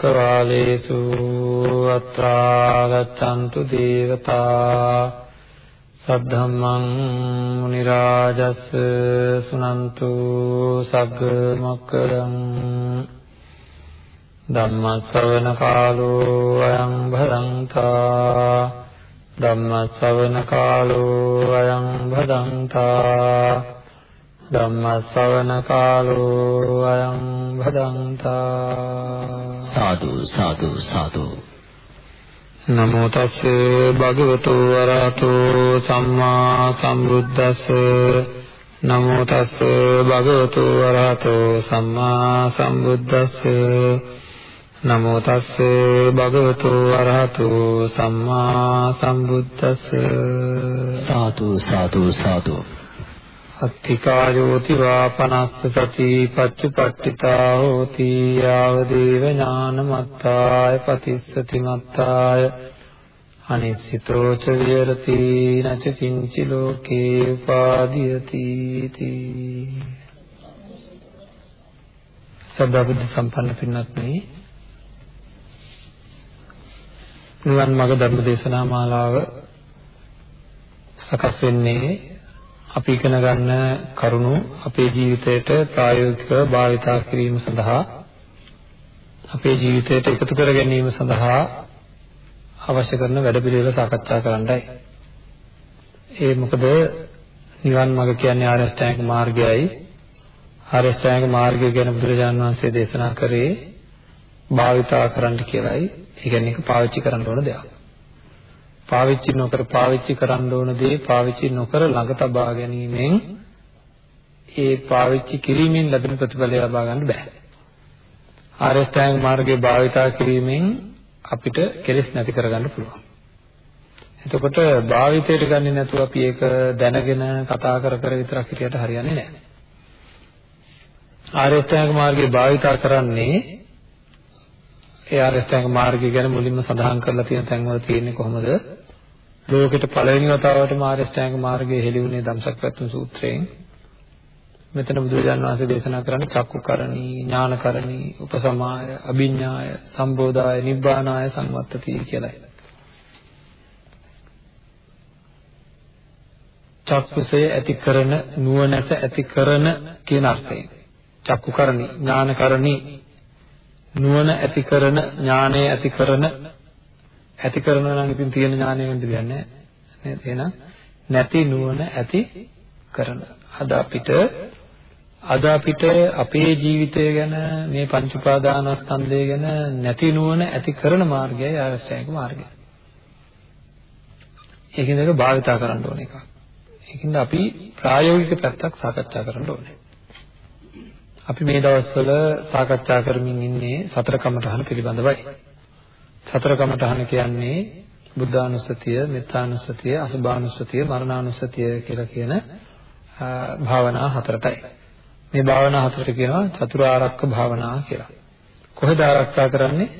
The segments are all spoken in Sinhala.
චක්කවාලේසු අත්‍රාගතන්තු දේවතා සද්ධම්මං මුනි රාජස් සුනන්තු සග්ග මොක්කරං ධම්ම ශ්‍රවණ කාලෝ අයං භදංතා ධම්ම ශ්‍රවණ කාලෝ අයං භදංතා ධම්ම ශ්‍රවණ කාලෝ අයං භදංතා සාදු සාදු සාදු. නමෝ තස්ස භගවතු වරහතෝ සම්මා සම්බුද්දස්ස. නමෝ තස්ස භගවතු වරහතෝ සම්මා සම්බුද්දස්ස. නමෝ තස්ස භගවතු වරහතෝ සම්මා සම්බුද්දස්ස. සාදු සාදු සාදු අත්තිකායෝති වාපනස්ස සති පච්චුපට්ඨිතා හෝති යාව දේව ඥානමත්තාය පතිස්සති මත්තාය අනිසිතෝ ච විහෙරති නච කිංචි ලෝකේ උපාදීයති තී සදා බුද්ධ සම්පන්න පින්වත්නි නිවන් මාර්ග ධර්ම දේශනා මාලාව සකස් වෙන්නේ අපි ඉගෙන ගන්න කරුණු අපේ ජීවිතයට ප්‍රායෝගිකව භාවිතා කිරීම සඳහා අපේ ජීවිතයට එකතු කර ගැනීම සඳහා අවශ්‍ය කරන වැඩපිළිවෙල සාකච්ඡා කරන්නයි. ඒ මොකද නිවන් මඟ කියන්නේ ආර්ය අෂ්ටාංගික මාර්ගයයි. ආර්ය අෂ්ටාංගික මාර්ගය ගැන බුදුරජාණන් වහන්සේ දේශනා කරේ භාවිතා කරන්න කියලායි. ඒ කියන්නේ ඒක පාවිච්චි කරන්න ඕන දෙයක්. පාවිච්චි නොකර පාවිච්චි කරන්න ඕන දේ පාවිච්චි නොකර ළඟ තබා ගැනීමෙන් ඒ පාවිච්චි කිරීමෙන් ලැබෙන ප්‍රතිඵලය ලබා ගන්න බෑ. ආරස්ථායන මාර්ගයේ භාවිතා කිරීමෙන් අපිට කෙලෙස් නැති කරගන්න පුළුවන්. එතකොට භාවිතයට ගන්නේ නැතුව අපි ඒක දැනගෙන කතා කර කර විතරක් හිටියට හරියන්නේ නැහැ. ආරස්ථායන මාර්ගයේ භාවිතා කරන්නේ ඒ ආරස්ථායන මාර්ගය ගැන මුලින්ම සඳහන් කරලා තියෙන තැන්වල තියෙන්නේ කොහොමද? ලෝකෙට පළවෙනි වතාවට මාර්ගස්ථාංග මාර්ගයේ හෙළි වුණේ ධම්සක්පත්තු සූත්‍රයෙන්. මෙතන බුදුරජාණන් වහන්සේ දේශනා කරන්නේ චක්කුකරණී, ඥානකරණී, උපසමාය, අභිඥාය, සම්බෝධාය, නිබ්බානාය සංවත්තති කියලායි. චක්කුසේ ඇති කරන නුවණැස ඇති කරන කියන අර්ථයෙන්. චක්කුකරණී, ඥානකරණී නුවණ ඇති කරන, ඥානය ඇති කරන ඇති කරනවා නම් ඉතින් තියෙන ඥානය වෙන්න දෙයක් නැහැ නේද එහෙනම් නැති නුවණ ඇති කරන අද අපිට අද අපිට අපේ ජීවිතය ගැන මේ පංච උපාදානස්කන්ධය ගැන නැති නුවණ ඇති කරන මාර්ගයයි ආශ්‍රයක මාර්ගය. ඒකින්ද ඒක භාවිතා කරන්න ඕන එකක්. ඒකින්ද අපි ප්‍රායෝගික පැත්තක් සාකච්ඡා කරන්න ඕනේ. අපි මේ දවස්වල සාකච්ඡා කරමින් ඉන්නේ සතර කමඨහන පිළිබඳවයි. සතර කමඨහන කියන්නේ බුද්ධානුස්සතිය, මෙත්තානුස්සතිය, අසුභානුස්සතිය, මරණානුස්සතිය කියලා කියන භාවනා හතරටයි. මේ භාවනා හතරට කියනවා චතුරාර්යක භාවනා කියලා. කොහෙද ආරක්ෂා කරන්නේ?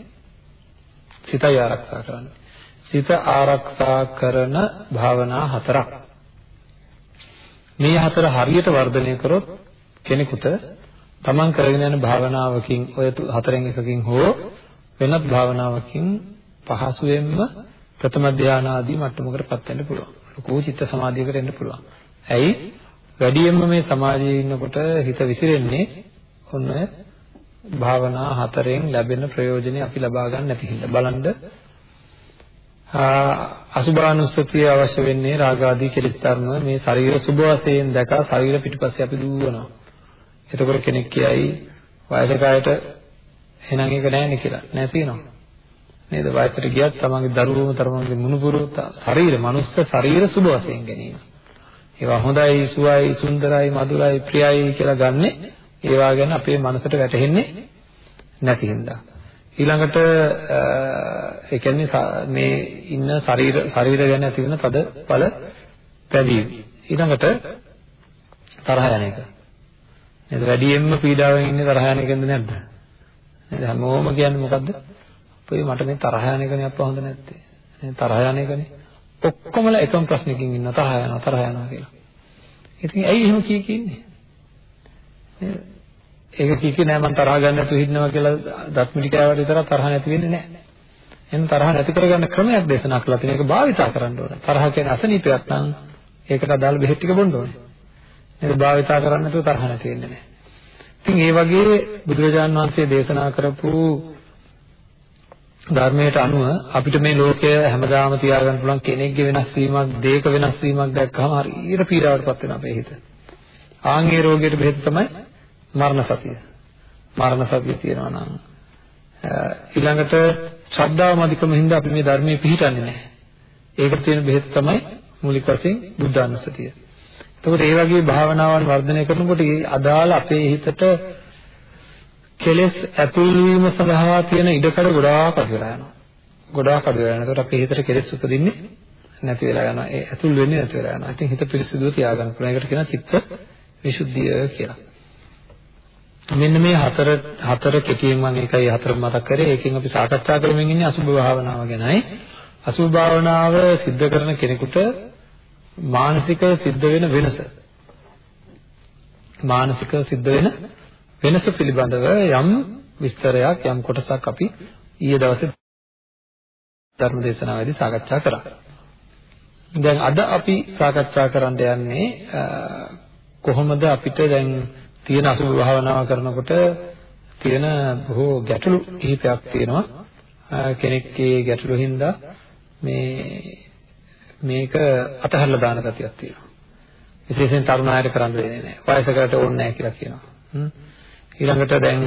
සිතයි ආරක්ෂා කරන්නේ. සිත ආරක්ෂා කරන භාවනා හතරක්. මේ හතර හරියට වර්ධනය කරොත් කෙනෙකුට තමන් කරගෙන යන භාවනාවකින් ඔය හතරෙන් එකකින් හෝ වෙනත් භාවනාවකින් පහසුවෙන්ම ප්‍රථම ධාන ආදී මට්ටමකටපත් වෙන්න පුළුවන්. ලොකු චිත්ත සමාධියකට එන්න පුළුවන්. ඇයි? වැඩියෙන්ම මේ සමාජයේ ඉන්නකොට හිත විසිරෙන්නේ ඔන්න භාවනා හතරෙන් ලැබෙන ප්‍රයෝජනේ අපි ලබා ගන්න නැති හින්දා. බලන්න අසුභානුස්සතිය අවශ්‍ය වෙන්නේ රාගාදී කෙලෙස් ධර්ම මේ ශරීර සුභ වශයෙන් දැක ශරීර පිටුපස්සේ අපි දුවනවා. එතකොට කෙනෙක් කියයි වයසකයට එහෙනම් ඒක නැහැ නේ කියලා. නෑ තියෙනවා. නේද? වයසට ගියත් තමන්ගේ දරුවෝම තමන්ගේ මුණුපුරු ශරීර, මනුස්ස ශරීර සුබ වශයෙන් ගැනීම. ඒවා හොඳයි, සුවයි, සුන්දරයි, මధుරයි, ප්‍රියයි කියලා ගන්නෙ ඒවා ගැන අපේ මනසට වැටහෙන්නේ නැති හින්දා. ඊළඟට ඒ කියන්නේ මේ ඉන්න ශරීර ශරීර ගැන ඇති වෙන තද බල පැදීම. ඊළඟට තරහ යන එක. නේද? වැඩියෙන්ම පීඩාවෙන් ඉන්නේ තරහ යන එකෙන්ද නැද්ද? නේද හැමෝම කියන්නේ මොකද්ද අපේ මට මේ තරහ යන එකනේ අප්පා හොඳ නැත්තේ නේ තරහ යන එකනේ ඔක්කොමලා එකම ප්‍රශ්නකින් ඉන්න තරහ යනවා තරහ යනවා කියලා ඉතින් ඇයි එහෙම කී කියන්නේ නේද ඒක කිකි නෑ මම තරහ ගන්න නැතුව ඉන්නවා කියලා දත්මිටි කෑවට විතර තරහ නැති වෙන්නේ නෑ. එහෙනම් තරහ නැති කරගන්න ක්‍රමයක් දේශනා කළා තියෙන එක භාවිතා කරන්න ඕනේ. තරහ කියන්නේ අසනීපයක් නම් ඒකට අදාළ බෙහෙත් ටික බොන්න ඕනේ. ඒක භාවිතා කරන්නේ නැතුව තරහ නැති වෙන්නේ නෑ. ඉතින් ඒ වගේ බුදුරජාණන් වහන්සේ දේශනා කරපු ධර්මයට අනුව අපිට මේ ලෝකය හැමදාම තියාගන්න පුළුවන් කෙනෙක්ගේ වෙනස් වීමක්, දේක වෙනස් වීමක් දැක්කම හරියට පීඩාවටපත් වෙනවා අපේ හිත. ආන්ගේ රෝගයට බෙහෙත් තමයි මරණ සතිය. මරණ සතිය තියෙනවා නම් ඊළඟට ශ්‍රද්ධාව මදිකම හින්දා අපි මේ ධර්මයේ පිළිටන්නේ නැහැ. ඒකට තියෙන බෙහෙත් තමයි මූලික වශයෙන් බුද්ධානුස්සතිය. එතකොට ඒ වගේ භාවනාවන් වර්ධනය කරනකොට අදාළ අපේ හිතට කෙලෙස් ඇතුල් වීම සඳහා තියෙන ඉඩකඩ ගොඩාක් අඩු වෙලා යනවා. ගොඩාක් අඩු වෙලා යනවා. ඒකට අපේ හිතට කෙලෙස් උපදින්නේ නැති වෙලා යනවා. ඒ ඇතුල් වෙන්නේ නැති වෙලා යනවා. ඉතින් හිත පිරිසිදුව තියාගන්න පුළුවන්. ඒකට කියනවා චිත්ත විසුද්ධිය කියලා. මෙන්න මේ හතර හතර කෙටියෙන් මම ඒකයි හතර මතක් කරේ. ඒකෙන් අපි සාකච්ඡා කරමින් ඉන්නේ අසුභ භාවනාව ගැනයි. අසුභ භාවනාව සිද්ධ කරන කෙනෙකුට මානසික සිද්ධ වෙන වෙනස මානසික සිද්ධ වෙන වෙනස පිළිබඳව යම් විස්තරයක් යම් කොටසක් අපි ඊයේ දවසේ ධර්ම දේශනාවේදී සාකච්ඡා කරා. දැන් අද අපි සාකච්ඡා කරන්න යන්නේ කොහොමද අපිට දැන් තියෙන අසුභ භාවනාව කරනකොට තියෙන බොහෝ ගැටලු කිහිපයක් තියෙනවා. කෙනෙක්ගේ ගැටලු හින්දා මේ මේක අතහැරලා දාන ගතියක් තියෙනවා. විශේෂයෙන් තරුණ අයට කරන්න දෙන්නේ නැහැ. වයසකට ඕනේ නැහැ කියලා කියනවා. ඊළඟට දැන්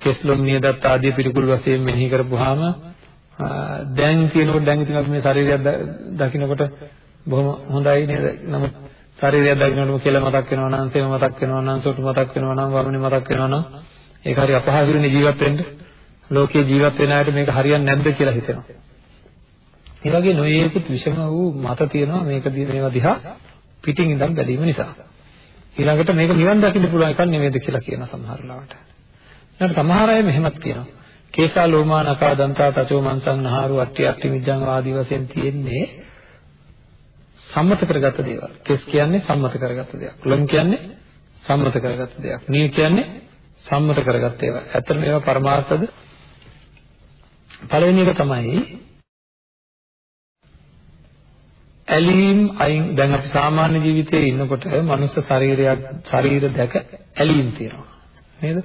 කෙස්ලොම් නියදත් ආදී පිළිකුල් වශයෙන් මෙනෙහි කරපුවාම දැන් කියනකොට දැන් ඉතින් අපි මේ ශරීරයක් දකිනකොට බොහොම හොඳයි නේද? නමුත් ශරීරයක් දකින්නකොටම කියලා මතක් වෙනවා නම්, සේම මතක් වෙනවා නම්, සොටු මතක් වෙනවා නම්, වරුණි මතක් වෙනවා නම් ඒක හරි අපහසුනේ ජීවත් වෙන්න. ලෝකේ ජීවත් වෙන අයට මේක හරියන්නේ නැද්ද කියලා හිතෙනවා. ඒ වගේ නොයේකුත් විෂම වූ මත තියෙනවා මේක මේවා දිහා පිටින් ඉඳන් බැලීම නිසා. ඊළඟට මේක නිවන් දකින්න පුළුවන් එකක් නෙමෙයිද කියලා කියන සමහර ලාවට. ඊළඟට සමහර අය මෙහෙමත් කියනවා. කේසා ලෝමා නකා දන්තා තචෝ මන්සං නහාරු අට්ටි අට්ටි මිජ්ජං ආදී වශයෙන් තියෙන්නේ සම්මත කරගත්ත දේවල්. කෙස් කියන්නේ සම්මත කරගත්ත දෙයක්. ලොම් කියන්නේ සම්මත කරගත්ත දෙයක්. නිය කියන්නේ සම්මත කරගත්ත ඒවා. ඇත්තට මේවා පරමාර්ථද? පළවෙනි එක තමයි ඇලීම් අයින් දැන් අපි සාමාන්‍ය ජීවිතයේ ඉන්නකොට මනුස්ස ශරීරයක් ශරීර දැක ඇලීම් තියෙනවා. නේද?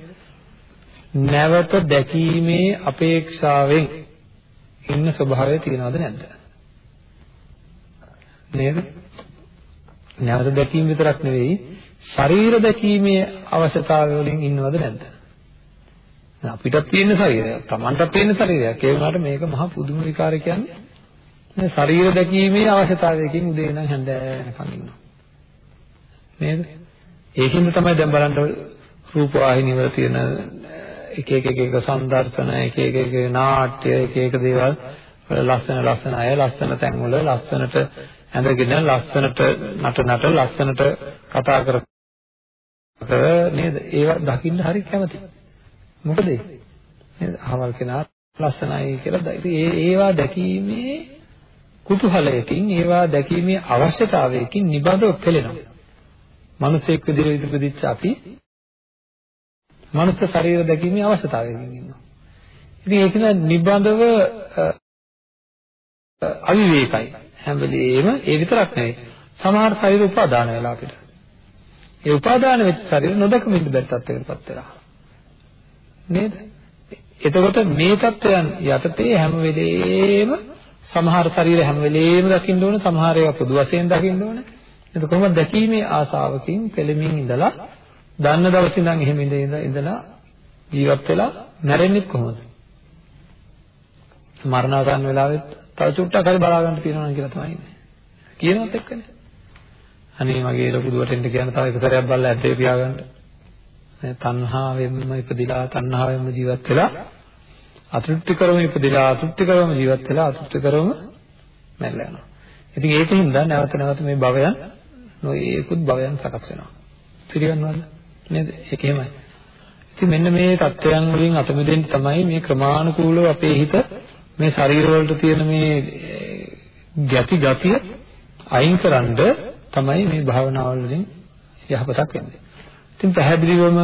නැවත දැකීමේ අපේක්ෂාවෙන් ඉන්න ස්වභාවය තියනවද නැද්ද? නේද? නැවත දැකීම විතරක් නෙවෙයි ශරීර දැකීමේ අවශ්‍යතාවය වලින් ඉන්නවද නැද්ද? අපිටත් තියෙන ශරීරයක් Tamanටත් තියෙන ශරීරයක්. ඒ වුණාට මේක මහා පුදුම විකාරය කියන්නේ. මේ ශරීර දැකීමේ අවශ්‍යතාවයකින් උදේ ඉඳන් හැන්දෑ වෙනකන් ඉන්නවා. නේද? ඒකින්ද තමයි දැන් බලන්න රූප වාහිනිය වල තියෙන එක එක එක එක සංදර්ශන එක එක එක නාට්‍ය එක එක දේවල් ලස්සන ලස්සන අය ලස්සන තැන්වල ලස්සනට ඇඳගෙන ලස්සනට නට නට ලස්සනට කතා කර නේද? ඒවා දකින්න හරි කැමති. මොකද නේද? අහවල් කෙනා ලස්සනයි කියලා ඒ ඒවා දැකීමේ කුතුහලයකින් ඒවා දැකීමේ අවශ්‍යතාවයකින් නිබඳව පෙළෙනවා. මිනිසෙක් විදිහට ඉදිරිපදිච්ච අපි මනුස්ස ශරීර දැකීමේ අවශ්‍යතාවයකින් ඉන්නවා. ඉතින් ඒක නිබඳව අවිවේකයි. හැම වෙලෙම ඒ විතරක් නෙවෙයි. සමහර ශරීර උපාදාන වෙලා අපිට. ඒ උපාදාන වෙච්ච ශරීර නොදකම ඉන්න බැරි තත්ත්වයකටපත් වෙලා. නේද? එතකොට මේ தත්වයන් යටතේ හැම වෙලෙම සමහර ශරීර හැම වෙලේම දකින්න ඕන සමහර ඒවා පොදු වශයෙන් දකින්න ඕන. ඒක කොහොමද දැකීමේ ආසාවකින් පෙළමින් ඉඳලා දන්න දවස් ඉඳන් එහෙම ඉඳලා ඉඳලා ජීවත් වෙලා මැරෙන්නේ කොහොමද? මරණාසන්න වෙලාවෙත් තව චුට්ටක් හරි බලා ගන්න තියෙනවා නම් කියලා තමයි ඉන්නේ. කියනවත් එක්කනේ. අනේ මගේ ලොකු දුවට එන්න කියන තව එක සැරයක් බලලා ඇද්දේ පියාගන්න. තණ්හාවෙන්ම ඉපදිලා තණ්හාවෙන්ම ජීවත් වෙලා අතෘප්ති කරම ඉපදෙලා අතෘප්ති කරම ජීවත් වෙලා අතෘප්ති කරම මැරලා යනවා. ඉතින් ඒකින් දා නැවත නැවත මේ භවයන් නොයේකුත් භවයන් සකස් වෙනවා. පිළිගන්නවද? නේද? ඒක එහෙමයි. ඉතින් මෙන්න මේ தත්වයන් වලින් අත මිදෙන්න තමයි මේ ක්‍රමානුකූලව අපේ හිත මේ ශරීර වලට තියෙන මේ ගැති ගතිය අයින්කරනද තමයි මේ භාවනාවල් වලින් යහපතක් වෙන්නේ. ඉතින් පැහැදිලිවම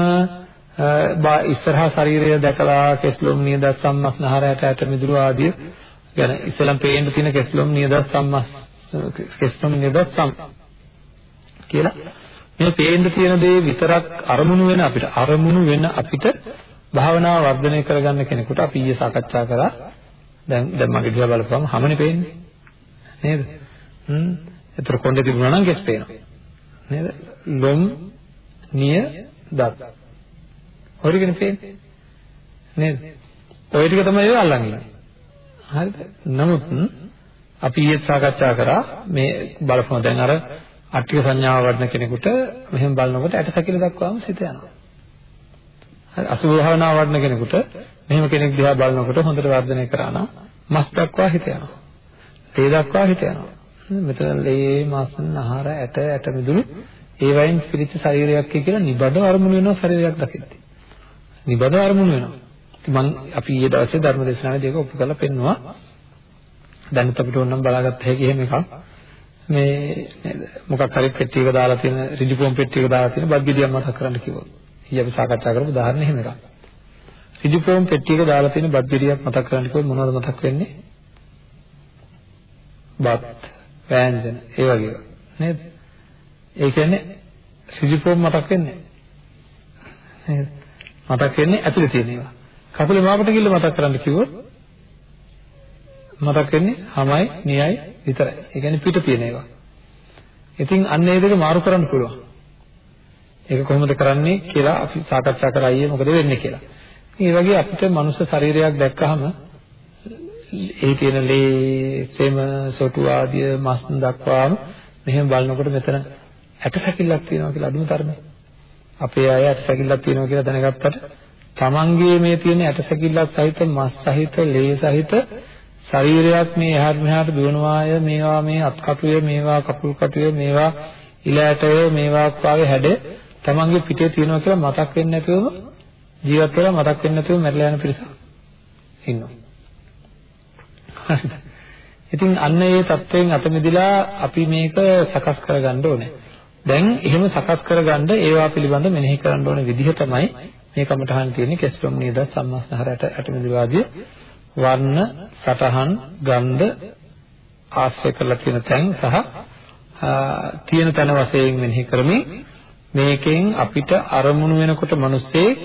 ඉස්සරහා ශරීරය දැකලා කෙස්ලොම් නියදත් සම්මස්නහර ඇට ඇට මිදුළු ආදී ගැන ඉස්සෙල්ලම පේන්න තියෙන කෙස්ලොම් නියදත් සම්මස් කෙස්ලොම් නියදත් සම් කියලා. මේ පේන්න තියෙන දේ විතරක් අරමුණු වෙන අපිට අරමුණු වෙන අපිට භාවනාව වර්ධනය කරගන්න කෙනෙකුට අපි ඊයේ සාකච්ඡා කරා. දැන් දැන් මගේ දිහා බලපුවම හැමනේ පේන්නේ. නේද? හ්ම්. ඒතර කොණ්ඩේ තිබුණා නම් කෙස් පේනවා. නේද? ලොම් නිය දත්. හොරිගෙන පේන්නේ. නේද? ඔය ටික තමයි ඒවා අල්ලන් ඉන්නේ හරිද? නමුත් අපි ඊයේ සාකච්ඡා කරා මේ බලපුවා දැන් අර අට්ටික සංඥාව වඩන කෙනෙකුට මෙහෙම බලනකොට ඇට සැකිලි දක්වාම සිත යනවා. හරි අසුභ භාවනාව වඩන කෙනෙකුට මෙහෙම කෙනෙක් දිහා බලනකොට හොඳට වර්ධනය කරා නම් මස් දක්වා හිත යනවා. තේ දක්වා හිත යනවා. මෙතන ලේ මස් නහර ඇට ඇට මිදුළු ඒ වයින් පිළිච්ච ශරීරයක් කියලා නිබඳව අරමුණු වෙනවා ශරීරයක් දකිද්දී. නිබඳව අරමුණු වෙනවා. මම අපි ඊයේ දවසේ ධර්ම දේශනාවේදී ඒක ඔප්පු කරලා පෙන්නවා. දැන් අපිට ඕනම් බලාගත්ත හැකි එහෙම එකක්. මේ නේද මොකක් හරි පෙට්ටියක දාලා තියෙන ඍජුපොම් පෙට්ටියක දාලා තියෙන බත් ගෙඩියක් මතක් කරන්න කිව්වොත්. ඊයේ අපි සාකච්ඡා කරපු උදාහරණ එහෙම එකක්. ඍජුපොම් පෙට්ටියක දාලා තියෙන බත් ගෙඩියක් මතක් කරන්න කිව්වොත් මොනවද මතක් වෙන්නේ? බත්, වෑංජන, ඒ වගේ නේද? ඒ කියන්නේ ඍජුපොම් මතක් වෙන්නේ නේද? මතක් වෙන්නේ ඇතුලේ තියෙන ඒවා. කකුලේ මාපට කිල්ල මතක් කරන්න කිව්වොත් මතක් වෙන්නේ හමයි, නියයි විතරයි. ඒ කියන්නේ පිට තියෙන ඒවා. ඉතින් අන්න ඒ දෙක මාරු කරන්න පුළුවන්. ඒක කොහොමද කරන්නේ කියලා අපි සාකච්ඡා කරා ඊයේ මොකද වෙන්නේ කියලා. මේ වගේ අපිට මනුස්ස ශරීරයක් දැක්කහම ඒ තියෙන ලේ, සෙම, සොටු ආදිය මස් දක්වාම මෙහෙම බලනකොට මෙතන ඇට සැකිල්ලක් තියෙනවා කියලා අදුම තරමේ. අපේ අය ඇටසැකිල්ලක් තියෙනවා කියලා දැනගත්තට තමන්ගේ මේ තියෙන ඇටසැකිල්ලක් සහිත මස් සහිත ලේ සහිත ශරීරයක් මේ එහාට මෙහාට දුවනවාය මේවා මේ අත්කටුය මේවා කකුල් කටුය මේවා ඉල ඇටය මේවා වාගේ හැඩ තමන්ගේ පිටේ තියෙනවා කියලා මතක් වෙන්නේ නැතුවම ජීවත් වෙලා මතක් වෙන්නේ නැතුව මැරලා යන පිරිසක් ඉන්නවා. හරිද? ඉතින් අන්න ඒ தත්වයෙන් අත මිදලා අපි මේක සකස් කරගන්න ඕනේ. දැන් එහෙම සකස් කරගන්න ඒවා පිළිබඳ මෙනෙහි කරන්න ඕන විදිහ තමයි මේ කමඨහන් තියෙන්නේ. කෙස්ලොම් නේද? සම්මාස්නහරට ඇටමිදුවාදී වර්ණ සටහන් ගන්ධ ආශ්‍රය කරලා තියෙන තැන් සහ තියෙන තැන වශයෙන් මෙනෙහි කරමින් මේකෙන් අපිට අරමුණු වෙනකොට මිනිස්සෙක්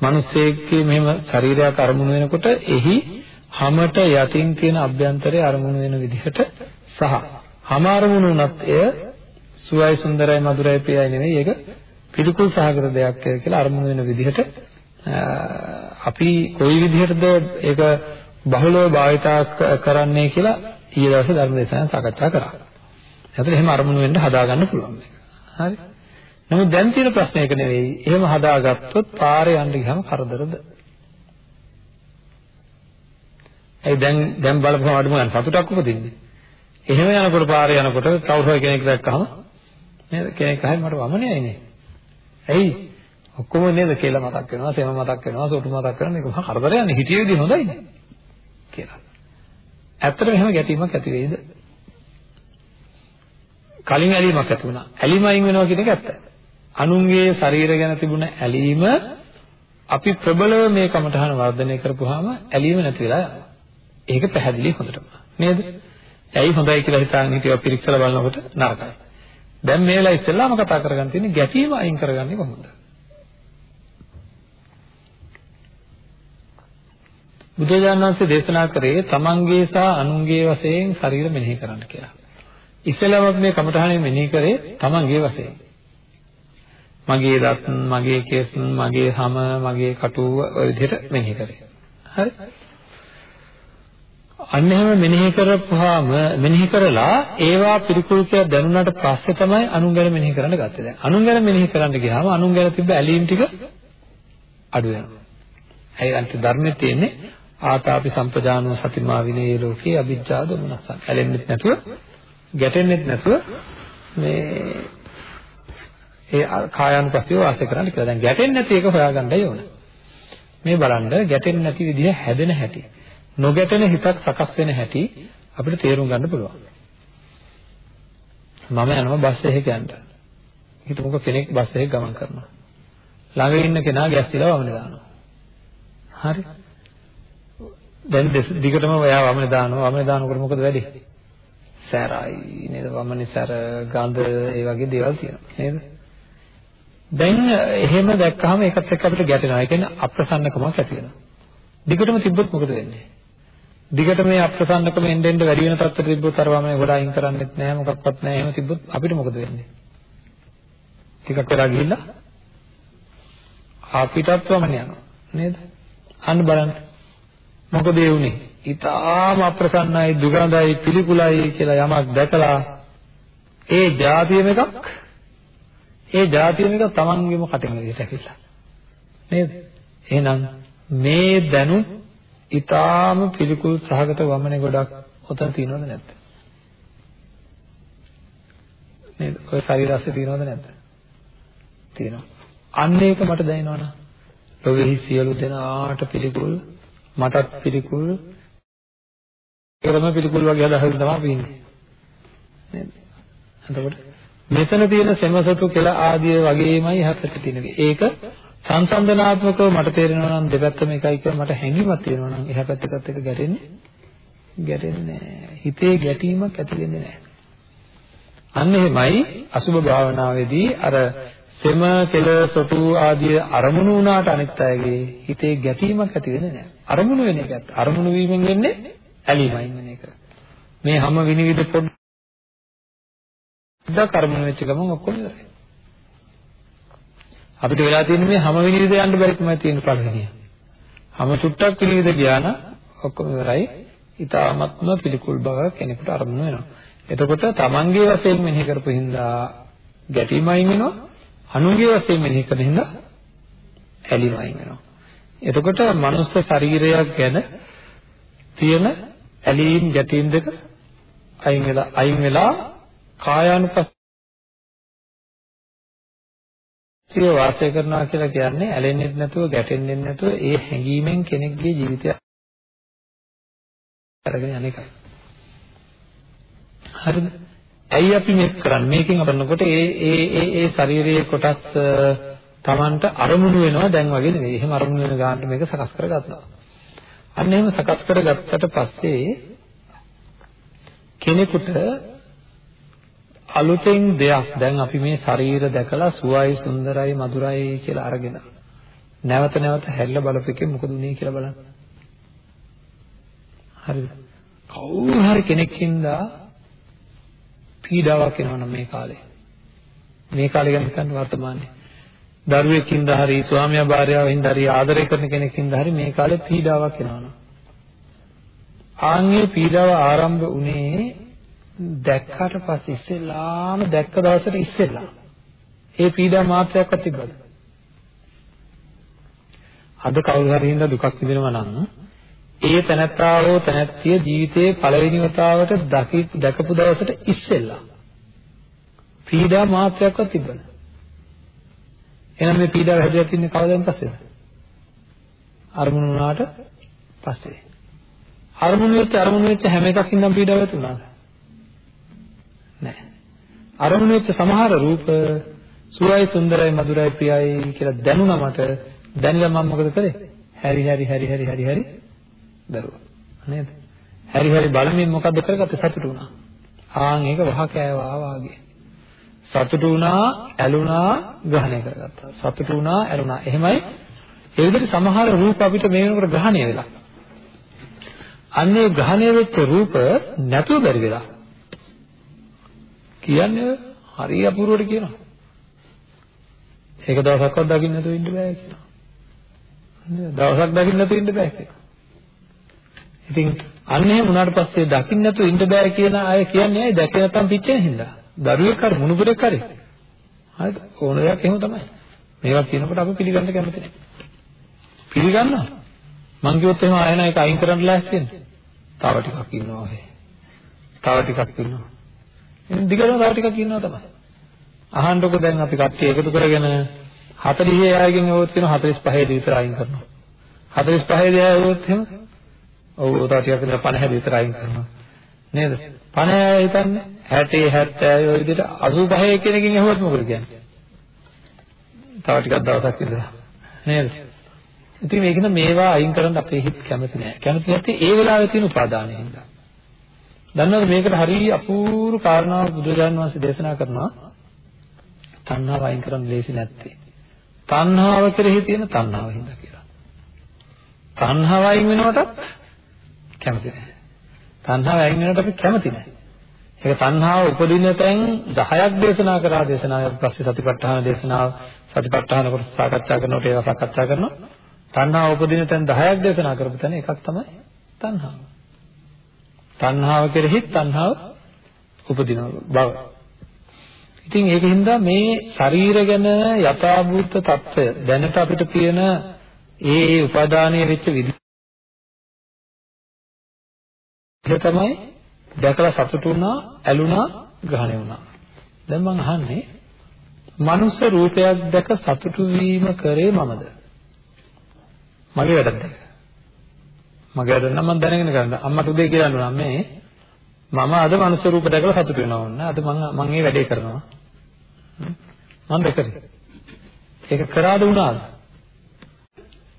මිනිස්සෙක්ගේ මෙහෙම ශරීරයක් අරමුණු වෙනකොට එහි හැමත යටින් තියෙන අභ්‍යන්තරයේ අරමුණු වෙන විදිහට සහ හැම අරමුණු උනත් එය සුවයි සුන්දරයි මధుරයි ප්‍රියයි නෙවෙයි ඒක පිළිකුල් සහගත දෙයක් කියලා අරමුණු වෙන විදිහට අපි කොයි විදිහටද ඒක බහුලව භාවිතා කරන්නේ කියලා ඊයේ දවසේ ධර්ම දේශනාවෙන් සාකච්ඡා කරා. එතකොට එහෙම අරමුණු වෙන්න හදාගන්න පුළුවන් මේක. හරි. නමුත් දැන් තියෙන ප්‍රශ්නේ ඒක නෙවෙයි. එහෙම හදාගත්තොත් පාරේ යන්න ගියාම කරදරද? ඒ දැන් දැන් බලපුවම අඩුම ගන්න සතුටක් උපදින්නේ. එහෙම යනකොට පාරේ යනකොට කවුරු හරි කෙනෙක් දැක්කම නේද? කෙනෙක් අහයි මට වමනේයි නේ ඇයි? ඔක්කොම නේද කියලා මතක් වෙනවා සෙම මතක් වෙනවා සොටු මතක් වෙනවා. මේක මහා කරදරයක් නේ හිතිය විදිහ හොඳයි නේ කියලා. ඇත්තටම එහෙම ගැටීමක් ඇති වෙයිද? කලින් ඇලීමක් ඇති වුණා. ඇලීම අයින් වෙනවා කියන එක ඇත්ත. අනුන්ගේ ශරීර ගැන තිබුණ ඇලීම අපි ප්‍රබලව මේ කමඨහන වර්ධනය කරපුවාම ඇලීම නැති වෙලා යනවා. ඒක පැහැදිලි හොඳටම. නේද? ඇයි හොඳයි කියලා හිතාගෙන හිටියව පිරික්සලා බලනකොට නරකයි. දැන් මේ වෙලාව ඉස්සෙල්ලාම කතා කරගන්න තියෙන්නේ ගැටීම අයින් කරගන්නේ කොහොමද? බුදුරජාණන් වහන්සේ දේශනා කරේ තමන්ගේ සහ අනුන්ගේ වශයෙන් ශරීර මෙනෙහි කරන්න කියලා. ඉස්සෙල්ලාම මේ කමඨහනේ මෙනෙහි කරේ තමන්ගේ වශයෙන්. මගේ දත්, මගේ කෙස්, මගේ හම, මගේ කටුව ඔය විදිහට මෙනෙහි කරේ. හරි? අන්න එහෙම මෙනෙහි කරපුවාම මෙනෙහි කරලා ඒවා පිළිකුල් කියලා දැනුණාට පස්සේ තමයි අනුන් ගැන මෙනෙහි කරන්න ගත්තේ. දැන් අනුන් ගැන මෙනෙහි කරන්න ගියාම අනුන් ගැන තිබ්බ ඇලීම් ටික අඩු වෙනවා. ඒ අන්ත ධර්මයේ තියෙන්නේ ආතාපි සම්පජානෝ සතිමා විනේ ලෝකේ අවිජ්ජා දොමනසක්. ඇලෙන්නෙත් නැතුව ගැටෙන්නෙත් නැතුව මේ ඒ කායानुපස්සිය වාසය කරන්න කියලා. දැන් ගැටෙන්නේ නැති එක හොයාගන්නයි ඕන. මේ බලන්න ගැටෙන්නේ නැති විදිහ හැදෙන හැටි. නොගැටෙන හිතක් සකස් වෙන හැටි අපිට තේරුම් ගන්න පුළුවන්. මම යනවා බස් එකක යන්න. හිතමුකෝ කෙනෙක් බස් එකේ ගමන් කරනවා. ළඟ ඉන්න කෙනා ගැස්සිලා වමනේ දානවා. හරි. දැන් දිගටම ඔයා වමනේ දානවා. වමනේ දානකොට මොකද වෙන්නේ? සැරයි නේද? වමනේ සැර, ගඳ ඒ වගේ දේවල් තියෙනවා නේද? දැන් එහෙම දැක්කහම ඒකත් එක්ක අපිට ගැටෙනවා. ඒ කියන්නේ අප්‍රසන්නකමක් ඇති වෙනවා. දිගටම තිබ්බොත් මොකද වෙන්නේ? දිගට මේ අප්‍රසන්නකම එන්න එන්න වැඩි වෙන තත්ත්වයට තිබ්බොත් අර වමනේ ගොඩ අයින් කරන්නෙත් නැහැ මොකක්වත් නැහැ. එහෙම තිබ්බොත් අපිට මොකද වෙන්නේ? ටිකක් වෙලා ගිහිල්ලා අපිටත් වමනේ යනවා නේද? අන්න බලන්න. මොකද ඒ උනේ? ඊටාම අප්‍රසන්නයි දුගඳයි පිළිකුලයි කියලා යමක් දැකලා ඒ જાතියම එකක් ඒ જાතියම එක තමන්ගේම කටෙන් එළියට ඇවිල්ලා නේද එහෙනම් මේ දැනු ඊටාම පිළිකුල් සහගත වමනේ ගොඩක් ඔතන තියෙනවද නැද්ද නේද ඔය ශරීරස්සේ තියෙනවද නැද්ද තියෙනවා අන්න ඒක මට දැනෙනවනම් ලෝකෙහි සියලු දෙනාට පිළිකුල් මටත් පිළිකුල් ඒකම පිළිකුල් වගේ අදහස් තමයි අපි ඉන්නේ. නේද? එතකොට මෙතන තියෙන සෙමසතු කියලා ආදිය වගේමයි හතට තියෙන්නේ. ඒක සංසන්දනාත්මකව මට තේරෙනවා නම් දෙපැත්තම එකයි කියලා මට හැඟීමක් තියෙනවා නම් එහා පැත්තකත් එක ගැටෙන්නේ ගැටෙන්නේ නැහැ. හිතේ ගැටීමක් ඇති වෙන්නේ නැහැ. අන්න එහෙමයි අසුභ භාවනාවේදී අර සෙම කෙල සොටු ආදී අරමුණු වුණාට අනිත් අයගේ හිතේ ගැටීමක් ඇති වෙන්නේ නැහැ. අරමුණු වෙන එකත් අරමුණු වීමෙන් වෙන්නේ ඇලීමයි වෙන එක. මේ හැම විනිවිද පොඩ්ඩක් අරමුණු වෙච්ච ගමන් ඔක්කොම ඉවරයි. අපිට වෙලා තියෙන්නේ මේ හැම විනිවිද යන්න බැරි තමයි තියෙන පළවෙනිය. හැම චුට්ටක් විනිවිද ගියා නම් ඔක්කොම ඉවරයි. ඊ타ත්ම පිළිකුල් බව කෙනෙකුට අරමුණු වෙනවා. එතකොට තමන්ගේ වශයෙන් මෙනෙහි කරපු හින්දා ගැටීමයින් වෙනවා. අනුන්ගේ වශයෙන් මෙනෙහි කරන හින්දා ඇලීමයින් වෙනවා. එතකොට මනුස්ස ශරීරයක් ගැන තියෙන ඇලීම් ගැටීම් දෙක අයින් වෙලා අයින් වෙලා කායානුපස්සිය වාසය කරනවා කියලා කියන්නේ ඇලෙන්නේ නැතුව ගැටෙන්නේ නැතුව ඒ හැඟීමෙන් කෙනෙක්ගේ ජීවිතය අරගෙන යන එකයි. හරිද? ඇයි අපි මේක කරන්නේ? මේකෙන් අපනකොට ඒ ඒ ඒ ඒ ශරීරයේ කොටස් Tamanට අරමුණු වෙනවා දැන් වගේ නෙවෙයි. එහෙම අරමුණු වෙන ගානට මේක සකස් කරගන්නවා. අන්න එහෙම සකස් කරගත්තට පස්සේ කෙනෙකුට අලුතෙන් දෙයක් දැන් අපි මේ ශරීර දැකලා සුවයි සුන්දරයි මధుරයි කියලා අරගෙන නැවත නැවත හැරිලා බලපෙකේ මොකද උනේ කියලා බලන්න. හරිද? කවුරු හරි කෙනෙක්ින්දා පීඩාවක් එනවා මේ කාලේ. මේ කාලේ ගැන හිතන්න වර්තමානයේ. දරුවෙක්ින්ද හරි ස්වාමියා භාර්යාවෙන්ද හරි ආදරය කරන කෙනෙක්ින්ද හරි මේ කාලේ පීඩාවක් එනවා. ආන්ගේ පීඩාව ආරම්භ වුණේ දැක්කට පස්සේ ඉස්සෙල්ලාම දැක්ක දවසට ඉස්සෙල්ලා. ඒ පීඩා මාත්‍රයක්වත් තිබ්බද? අද කවුරු හරි හින්දා දුකක් විඳිනවා නම් ඒ තනත්තාවෝ තනත්තිය ජීවිතයේ පළවෙනි වතාවට දැකපු දවසට ඉස්සෙල්ලා පීඩා මාත්‍රයක්වත් තිබ්බද? එහෙනම් මේ පීඩාව හැදලා තින්නේ කවදාද පස්සේද? අරමුණු වුණාට පස්සේ. අරමුණු වෙච්ච අරමුණු වෙච්ච හැම එකකින්ම පීඩාව ඇති වුණාද? නැහැ. අරමුණු වෙච්ච සමහර රූප සුවයි සුන්දරයි මధుරයි ප්‍රියයි කියලා දැනුණා මට දැනලා මම මොකද කරේ? හැරි හැරි හැරි හැරි හැරි හැරි දරුවා. නේද? හැරි හැරි බලමින් මොකද්ද කරගත්තේ සතුටු වුණා. ආන් ඒක වහ කෑවා වාගේ. සතුටු වුණා, ඇලුනා, ග්‍රහණය කරගත්තා. සතුටු වුණා, ඇලුනා. එහෙමයි ඒ විදිහට සමහර රූප අපිට මේ වෙනකොට ග්‍රහණය වෙලා. අන්නේ ග්‍රහණය වෙච්ච රූප නැතුව බැරි වෙලා. කියන්නේ හරි අපූර්වට කියනවා. ඒක දවසක්වත් දකින්න නැතුව ඉන්න බෑ කියනවා. දවසක් දකින්න නැතුව ඉන්න බෑ කියනවා. ඉතින් අන්න එහෙම වුණාට පස්සේ දකින්න නැතුව ඉන්න බෑ කියන අය කියන්නේ ඇයි දැකේ නැත්තම් පිච්චෙන හින්දා. දරුවෙක් හරි මුණුබුරෙක් හරි. හරිද? ඕන දෙයක් එහෙම තමයි. මේවා කියනකොට අපි පිළිගන්න කැමති නැහැ. පිළිගන්නවා. මං කිව්වොත් එහෙම ආයෙන එක අයින් කරන්න ලෑස්ති වෙන්නේ. තව ටිකක් ඉන්නවා ඔහෙ. තව ටිකක් ඉන්නවා. දිගටම තව ටිකක් ඉන්නවා තමයි. අහන්නකො දැන් අපි කට්ටිය එකතු කරගෙන 40 අයගෙන් ඇහුවොත් කියන 45 දී විතර අයින් කරනවා. 45 දී ඇහුවොත් එහෙම ඔව් තව ටිකක් විතර 50 දී විතර අයින් කරනවා. නේද? 50 අය හිතන්නේ 60 70 ඔය විදිහට 85 කෙනකින් ඇහුවොත් මොකද කියන්නේ? තව ටිකක් දවසක් ඉඳලා නේද? ඉතින් මේක නම් මේවා අයින් කරන්න අපේ හිත කැමති නෑ. කැමති නැත්තේ ඒ වෙලාවේ තියෙන උපාදානයෙන් හින්දා. දන්නවද මේකට හරිය අපූර්ව කාරණාවක් බුදුරජාණන් වහන්සේ දේශනා කරනවා. තණ්හාව අයින් කරන්න ලේසි නැත්තේ. තණ්හාව කෙරෙහි තියෙන තණ්හාව හින්දා කියලා. තණ්හාව අයින් වෙනකොටත් කැමති නෑ. තණ්හාව අයින් වෙනකොට අපි කැමති නෑ. ඒක තණ්හාව උපදින තැන් 10ක් දේශනා කරා දේශනාවෙන් පස්සේ සතිපට්ඨාන දේශනාව සතිපට්ඨාන කොට සාකච්ඡා කරනකොට ඒවා සාකච්ඡා කරනවා. තණ්හාව උපදින තැන් 10ක් දේශනා කරපු තැන එකක් තමයි තණ්හාව. තණ්හාව කෙරෙහි තණ්හාව උපදින බව. ඉතින් ඒකෙන් දා මේ ශරීර ගැන යථාභූත తত্ত্বය දැනට අපිට තියෙන ඒ ඒ උපාදානයේ වෙච්ච විදිහ තමයි දැකලා සතුටු වුණා, ඇලුනා, ග්‍රහණය වුණා. දැන් මම අහන්නේ මනුස්ස රූපයක් දැක සතුටු වීම කරේ මමද? මගේ වැරද්දද? මගේ වැඩ නම් මම දැනගෙන කරන්න. අම්මට උදේ කියලා නෝ මේ මම අද මනුස්ස රූප දැකලා සතුටු වෙනවා ඕන. අද මම මම මේ වැඩේ කරනවා. මම දැකරේ. ඒක කරාද වුණාද?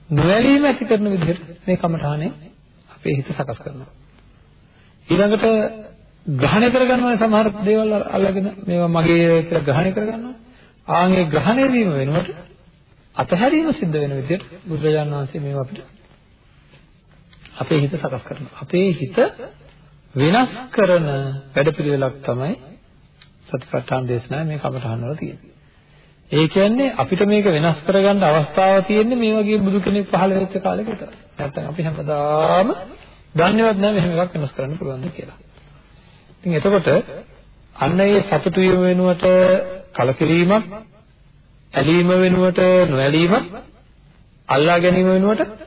නොවැළීම ඇති කරන විදිහට මේ කමඨානේ අපේ හිත සකස් කරනවා. ඊළඟට ග්‍රහණය කරගන්නවානේ සමහර දේවල් අල්ලගෙන මේවා මගේ කියලා ග්‍රහණය කරගන්නවා. ආන් ඒ ග්‍රහණය වීම වෙනුවට අතහැරීම සිද්ධ වෙන විදිහට බුදුරජාණන් වහන්සේ මේවා අපිට අපේ හිත සකස් කරනවා. අපේ හිත වෙනස් කරන වැඩපිළිවෙලක් තමයි සතිපට්ඨාන දේශනාවේ මේ කමඨහන් වල තියෙන්නේ. ඒ කියන්නේ අපිට මේක වෙනස් කරගන්න අවස්ථාව තියෙන්නේ මේ වගේ බුදු කෙනෙක් පහළ වෙච්ච කාලෙක විතරයි. නැත්නම් අපි හැමදාම දන්නේවත් නැහැ මෙහෙම එකක් වෙනස් කරන්න පුළුවන්ද කියලා. ඉතින් එතකොට අන්න ඒ සතුටු වීම වෙනුවට කලකිරීමක්, ඇලීම වෙනුවට නොඇලීමක්, අල්ලා ගැනීම වෙනුවට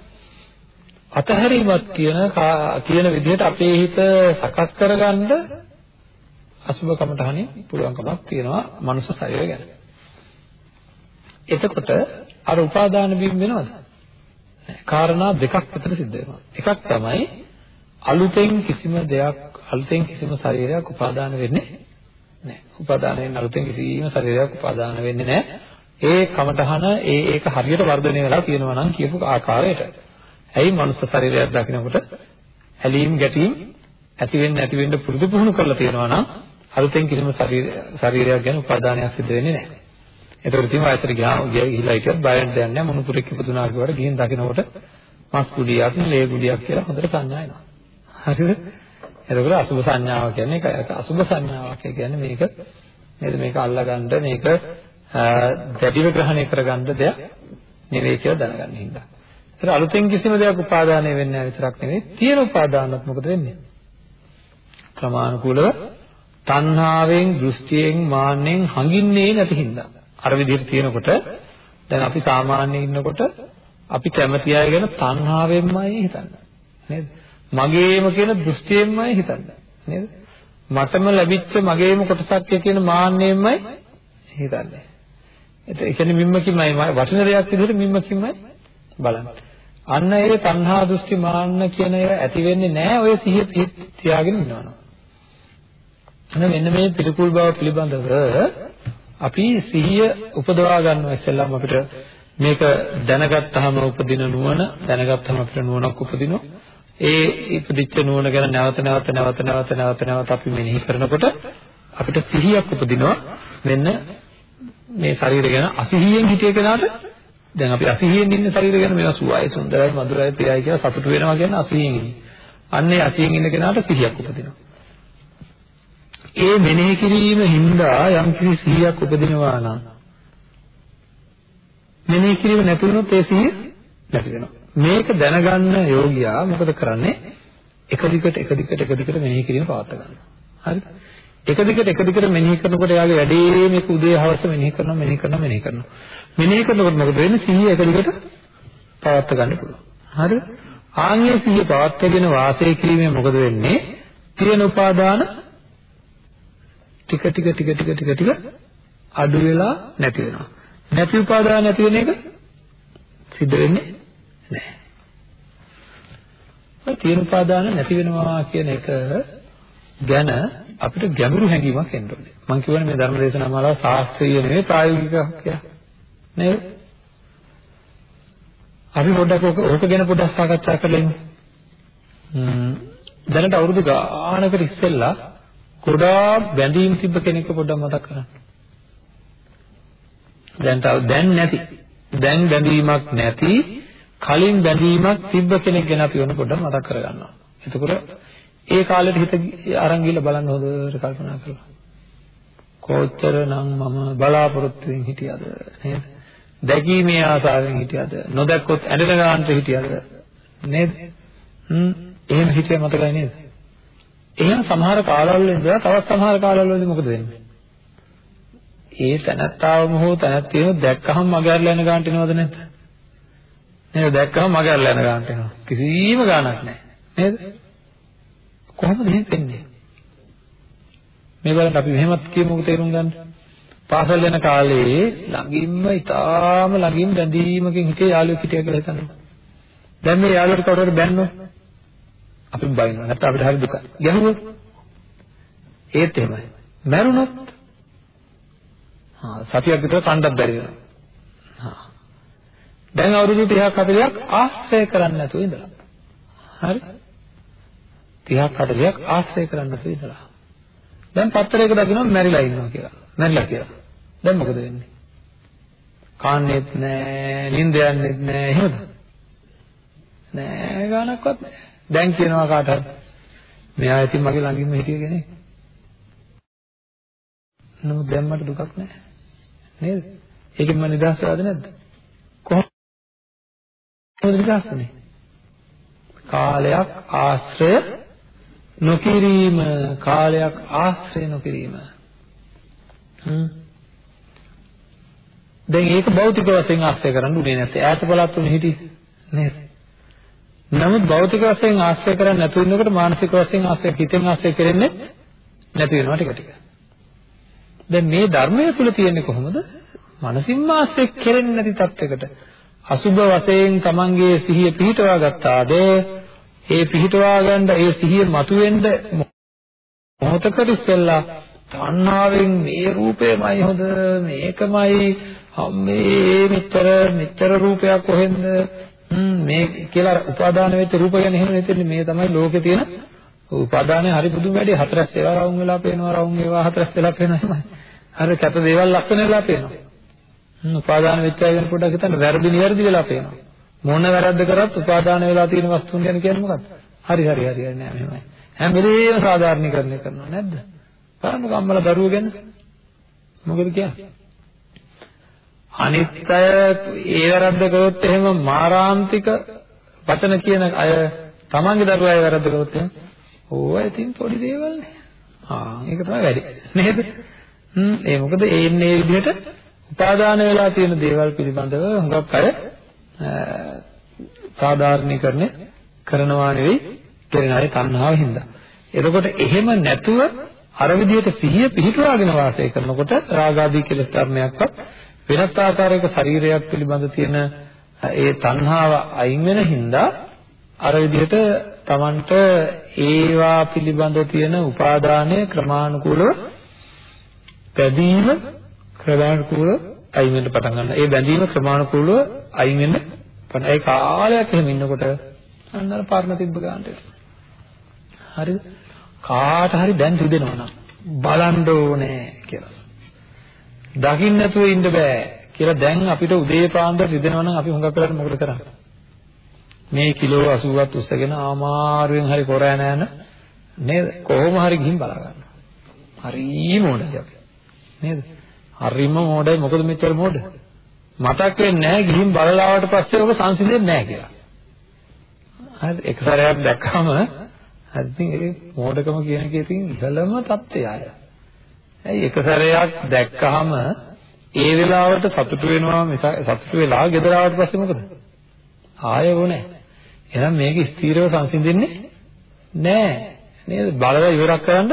අතහැරීමක් කියන කියන විදිහට අපේ හිත සකස් කරගන්න අසුබ කමටහනේ පුළුවන්කමක් තියෙනවා මනුෂ්‍ය ශරීරය ගැන. එතකොට අර උපාදාන බිම් වෙනවද? කාරණා දෙකක් විතර සිද්ධ වෙනවා. එකක් තමයි අලුතෙන් කිසිම දෙයක් අලුතෙන් කිසිම ශරීරයක් උපාදාන වෙන්නේ නැහැ. උපාදාන වෙන අලුතෙන් කිසිම ශරීරයක් උපාදාන වෙන්නේ නැහැ. ඒ කමඨහන ඒ ඒක හරියට වර්ධනය වෙලා තියෙනවා නම් කියපු ආකාරයට. ඇයි මනුස්ස ශරීරයක් දකිනකොට ඇලීම් ගැටීම් ඇති වෙන්න ඇති වෙන්න පුරුදු පුහුණු කරලා තියෙනවා නම් අලුතෙන් කිසිම ශරීරයක් ගැන උපාදානයක් සිද්ධ වෙන්නේ නැහැ. ඒතකොට ඉතින් වයසට ගියාම ගිහිලා හිටියත් බය වෙන්න දෙයක් නැහැ. මොනුපුරෙක් ඉපදුනා කියවට ගිහින් දකිනකොට මස් කුඩියක්, ලේ කුඩියක් කියලා හොඳට සංඥා එනවා. හරිද? එතකොට අසුභ සංඥාව කියන්නේ ඒක අසුභ සංඥාවක්. ඒ කියන්නේ මේක නේද මේක අල්ලගන්න මේක දැඩිව ග්‍රහණය කරගන්න දෙයක් නෙවෙයි කියලා දැනගන්න හින්දා. ඒතර අලුතෙන් කිසිම දෙයක් උපාදානය වෙන්නේ නැහැ විතරක් නෙවෙයි තියෙන උපාදානත් මොකද වෙන්නේ? ක්‍රමානුකූලව තණ්හාවෙන්, දෘෂ්ටියෙන්, මාන්නෙන් හඟින්නේ නැති හින්දා. අර විදිහට තියෙනකොට දැන් අපි සාමාන්‍යයෙන් ඉන්නකොට අපි කැමති අය ගැන තණ්හාවෙන්මයි හිතන්නේ. නේද? මගේම කියන දෘෂ්ටියෙන්මයි හිතන්නේ නේද? මටම ලැබිච්ච මගේම කොටසක් කියන මාන්නයෙන්මයි හිතන්නේ. ඒ කියන්නේ මිම්මකින්මයි වටින දෙයක් විදිහට මිම්මකින්මයි බලන්නේ. අන්න ඒ තණ්හා දෘෂ්ටි මාන්න කියන ඒවා ඇති වෙන්නේ නැහැ ඔය සිහිය තියාගෙන ඉන්නවනම්. එහෙනම් මෙන්න මේ පිළිකුල් බව පිළිබඳව අපි සිහිය උපදවා ගන්නවා ඉස්සෙල්ලාම අපිට. මේක දැනගත්තාම උපදින නුවණ දැනගත්තාම අපිට නුවණක් උපදිනවා. ඒ ඉපදිච්ච නුවණ ගැන නැවත නැවත නැවත නැවත නැවත නැවත අපි මෙනෙහි කරනකොට අපිට සිහියක් උපදිනවා. මෙන්න මේ ශරීරය ගැන අසිහියෙන් හිතේ කෙනාට දැන් අපි අසිහියෙන් ඉන්න ශරීරය ගැන මේවා සුවයි සුන්දරයි මధుරයි ප්‍රියයි කියලා සතුටු වෙනවා කියන්නේ අසිහියෙන් ඉන්නේ. අන්න ඒ අසිහියෙන් ඉන්න කෙනාට සිහියක් උපදිනවා. ඒ මෙනෙහි කිරීම හින්දා යම් කිසි සිහියක් උපදිනවා නම් මෙනෙහි කිරීම නැති වුණොත් ඒ සිහිය නැති වෙනවා. මේක දැනගන්න යෝගියා මොකද කරන්නේ? එක දිගට එක දිගට එක දිගට මෙනෙහි කිරීම පවත් ගන්නවා. හරිද? එක දිගට එක දිගට මෙනෙහි කරනකොට එයාගේ වැඩේ මේක උදේ හවස මෙනෙහි කරනවා මෙනෙහි කරනවා මෙනෙහි කරනවා. මෙනෙහි කරනකොට මොකද වෙන්නේ? සිහිය එක දිගට පවත් ගන්න පුළුවන්. හරිද? ආන්ගේ සිහිය පවත්වාගෙන වාසය කිරීමෙන් මොකද වෙන්නේ? තියෙන උපාදාන ටික ටික ටික ටික ටික ටික අඩු වෙලා නැති වෙනවා. නැති උපාදාන නැති වෙන එක සිද්ධ වෙන්නේ නැහැ. ඔය තියෙන උපාදාන නැති වෙනවා කියන එක ගැන අපිට ගැඹුරු හැඟීමක් එන්න ඕනේ. මම කියවනේ මේ ධර්ම දේශනා මාලාව ශාස්ත්‍රීය නෙවෙයි ප්‍රායෝගිකව කියලා. නේද? අපි පොඩ්ඩක් ඕක ඕක ගැන පොඩ්ඩක් සාකච්ඡා කරලා ඉමු. ම්ම් දැනට අවුරුදු ගානකට ඉස්සෙල්ලා ගොඩාක් බැඳීම් තිබ්බ කෙනෙක්ව පොඩ්ඩක් මතක් කරන්න. දැන් තව දැන් නැති දැන් බැඳීමක් නැති කලින් බැඳීමක් තිබ්බ කෙනෙක් ගැන අපි ඕන පොඩ්ඩක් මතක් කරගන්නවා. එතකොට ඒ කාලෙට හිත අරන් ගිහලා බලන්න හොඳට කල්පනා කරලා. කොච්චරනම් මම බලාපොරොත්තු වෙමින් හිටියද නේද? දැකීමේ ආසාවෙන් හිටියද? නොදැක්කොත් ඇඬෙන ගානට හිටියද? නේද? හ්ම් එහෙම හිටිය මතකයි නේද? එහෙනම් සමහර කාලවල ඉඳලා තවත් සමහර කාලවලදී මොකද වෙන්නේ? ඒ තනත්තාවම හෝ තනත්තියම දැක්කහම මගේ අරලා යන ගානට එනවද නැද්ද? නේද? දැක්කහම මගේ අරලා යන ගානට එනවා. කිසිම ගානක් නැහැ. නේද? කොහොමද එහෙම වෙන්නේ? මේ බලන්න අපි මෙහෙමත් කියමුකෝ තේරුම් ගන්න. පාසල් යන කාලේ ළඟින්ම ඊටාම ළඟින් බැඳීමකින් හිටිය යාළුවෙක් හිටියා කියලා හිතන්න. දැන් මේ යාළුවට කවුරු හරි බැන්නොත් අපි බයිනවා. නැත්නම් අපිට හරි දුකයි. ගැහුවොත් ඒත් එහෙමයි. මැරුණොත් හා සතියක් විතර කණ්ඩක් බැරි වෙනවා. හා දැන් අවුරුදු 30ක් 40ක් ආශ්‍රය කරන්න නැතුව ඉඳලා. හරි? 30ක් 40ක් ආශ්‍රය කරන්න නැතුව ඉඳලා. දැන් පත්තරයක දකින්න මැරිලා ඉන්නවා කියලා. මැරිලා කියලා. දැන් මොකද වෙන්නේ? කාන්නේත් නෑ, නිින්ද යන්නේත් නෑ, එහෙමද? නෑ ගානක්වත් නෑ. දැන් කියනවා කාට හරි මෙයා ඉතින් මගේ ළඟින්ම හිටිය කෙනෙක්. නමුත් දැන් මට දුකක් නෑ. නේද? ඒකෙන් මම නිදහස් වෙලාද නැද්ද? කොහොමද නිදහස් වෙන්නේ? කාලයක් ආශ්‍රය නොකිරීම කාලයක් ආශ්‍රය නොකිරීම හ්ම් දැන් ඒක භෞතික වශයෙන් ආශ්‍රය කරන්න උනේ නැත්තේ. ඈත පළාත් උනේ හිටි නේද? නමුත් භෞතික වශයෙන් ආශ්‍රය කරන්නේ නැතු වෙනකොට මානසික වශයෙන් ආශ්‍රය හිතෙන් ආශ්‍රය කරන්නේ නැති වෙනවා ටික ටික. දැන් මේ ධර්මය තුල තියෙන්නේ කොහොමද? මනසින්ම ආශ්‍රය කෙරෙන්නේ නැති තත්යකට. අසුභ වශයෙන් තමන්ගේ සිහිය පිහිටවා ගත්තාද? ඒ පිහිටවා ගන්න ඒ සිහිය මතුවෙන්න මොහොතකට ඉස්සෙල්ලා තණ්හාවෙන් මේ රූපයමයි හොඳ මේකමයි මේ මෙච්චර මෙච්චර රූපයක් කොහෙන්ද? මේ කියලා උපාදාන වෙච්ච රූප ගැන එහෙම හිතෙන්නේ මේ තමයි ලෝකේ තියෙන උපාදානයේ. හරි පුදුම වැඩි හතරස් ඒවා රවුම් වෙලා පේනවා රවුම් ඒවා හතරස් වෙලා පේනවා. එහෙමයි. හරි කැත දේවල් ලක්ෂණ වෙලා පේනවා. උපාදාන වෙච්ච අය ගැන පොඩ්ඩක් හිතන්න. වැරදි නිවැරදි වෙලා පේනවා. මොන වැරද්ද කරත් උපාදාන වෙලා තියෙන වස්තුන් ගැන කියන්නේ මොකක්ද හරි හරි හරි නෑ මෙහෙමයි. හැම වෙලේම සාධාරණීකරණය කරනවා නැද්ද? බලන්නකෝ අම්මලා දරුවෝ ගැන මොකද කියන්නේ? අනිත් අය ඒ වැරද්ද කරොත් එහෙම මාරාන්තික වචන කියන අය තමන්ගේ දරුවා ඒ වැරද්ද කරොත් එහෙම ඕවා ඉතින් පොඩි දේවල් නේ. ආ ඒක තමයි වැඩි. නේද? හ්ම් ඒ මොකද ඒ ඉන්නේ විදිහට උපාදාන වෙලා තියෙන දේවල් පිළිබඳව හුඟක් අය සාධාරණීකරණය කරනවා නෙවෙයි කරන අය තණ්හාව හින්දා. එතකොට එහෙම නැතුව අර විදිහට සිහිය පිහිටුවාගෙන වාසය කරනකොට රාගාදී කෙලෙස් ධර්මයක්වත් වෙනත් ආකාරයක ශරීරයක් පිළිබඳ තියෙන ඒ තණ්හාව අයින් වෙන හින්දා අර විදිහට Tamanට ඒවා පිළිබඳ තියෙන උපාදානය ක්‍රමානුකූලව බැඳීම ක්‍රමානුකූලව අයින් වෙන්න පටන් ගන්නවා. ඒ බැඳීම ක්‍රමානුකූලව අයින් වෙන්න පටන් ඒ කාලයක් එහෙම ඉන්නකොට අන්න අර පරණ තිබ්බ ගන්නට හරිද? කාට හරි දැන් රිදෙනවා නම් බලන්න ඕනේ කියලා. දකින්න නැතුව ඉන්න බෑ කියලා දැන් අපිට උදේ පාන්දර රිදෙනවා නම් අපි හුඟක් වෙලාවට මොකද කරන්නේ? මේ කිලෝ 80ක් උස්සගෙන ආමාරුවෙන් හරි කොරෑන යන නේද? කොහොම හරි ගිහින් බලා ගන්නවා. හරිම මොඩයි අපි. නේද? හරිම මොඩයි මොකද මෙච්චර මොඩ? මතක් වෙන්නේ නැහැ ගිහින් බලලාවට පස්සේ ඔබ සංසිඳෙන්නේ නැහැ කියලා. හරි එක සැරයක් දැක්කම හරි ඉතින් ඒ මොඩකම කියන එකේ තියෙන ඉහළම தත්ත්වය අය. ඇයි එක සැරයක් දැක්කහම ඒ වෙලාවට සතුටු වෙනවා මිස සතුටු වෙලා ගෙදර ආවට පස්සේ මොකද? ආයෙ ඕනේ. එහෙනම් මේක ස්ථීරව සංසිඳෙන්නේ නෑ. නේද? බලලා ඉවරක් කරන්න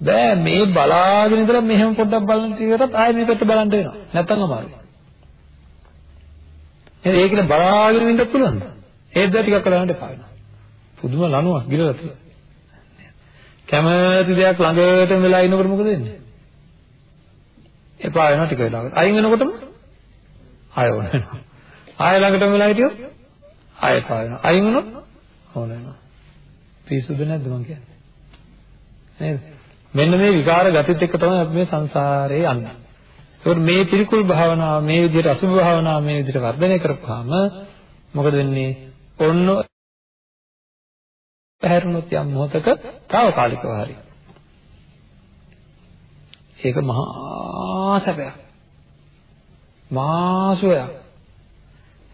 බෑ. මේ බලාගෙන ඉඳලා මෙහෙම පොඩ්ඩක් බලන්න ඉවරත් ආයෙ මේ පැත්ත බලන්න වෙනවා. නැත්තම් අමාරුයි. එහෙනම් ඒකනේ බලාගෙන ඉන්න පුළුවන්ද? ඒත් දැන් ටිකක් කරලා යන්න එපා වෙනවා. පුදුම ලනුවක් ගිලලා තියෙනවා. කැමති දෙයක් ළඟටම වෙලා ඉනකොට මොකද වෙන්නේ? එපා වෙනවා ටික වෙලාවකට. අයින් වෙනකොටම ආය ඕන වෙනවා. ආය ළඟටම වෙලා හිටියොත් ආය පා වෙනවා. අයින් වුණොත් ඕන වෙනවා. පිසුදු නැද්ද මං කියන්නේ? නේද? මෙන්න මේ විකාර ගතිත් එක්ක තමයි අපි මේ සංසාරේ යන්නේ. ඒකට මේ පිළිකුල් භාවනාව මේ විදිහට අසුභ භාවනාව මේ විදිහට වර්ධනය කරපුවාම මොකද වෙන්නේ? ඔන්න පැහැරුණොත් යම් මොහතක తాවකාලිකව හරි. ඒක මහා සැපයක්. මාසුවයක්.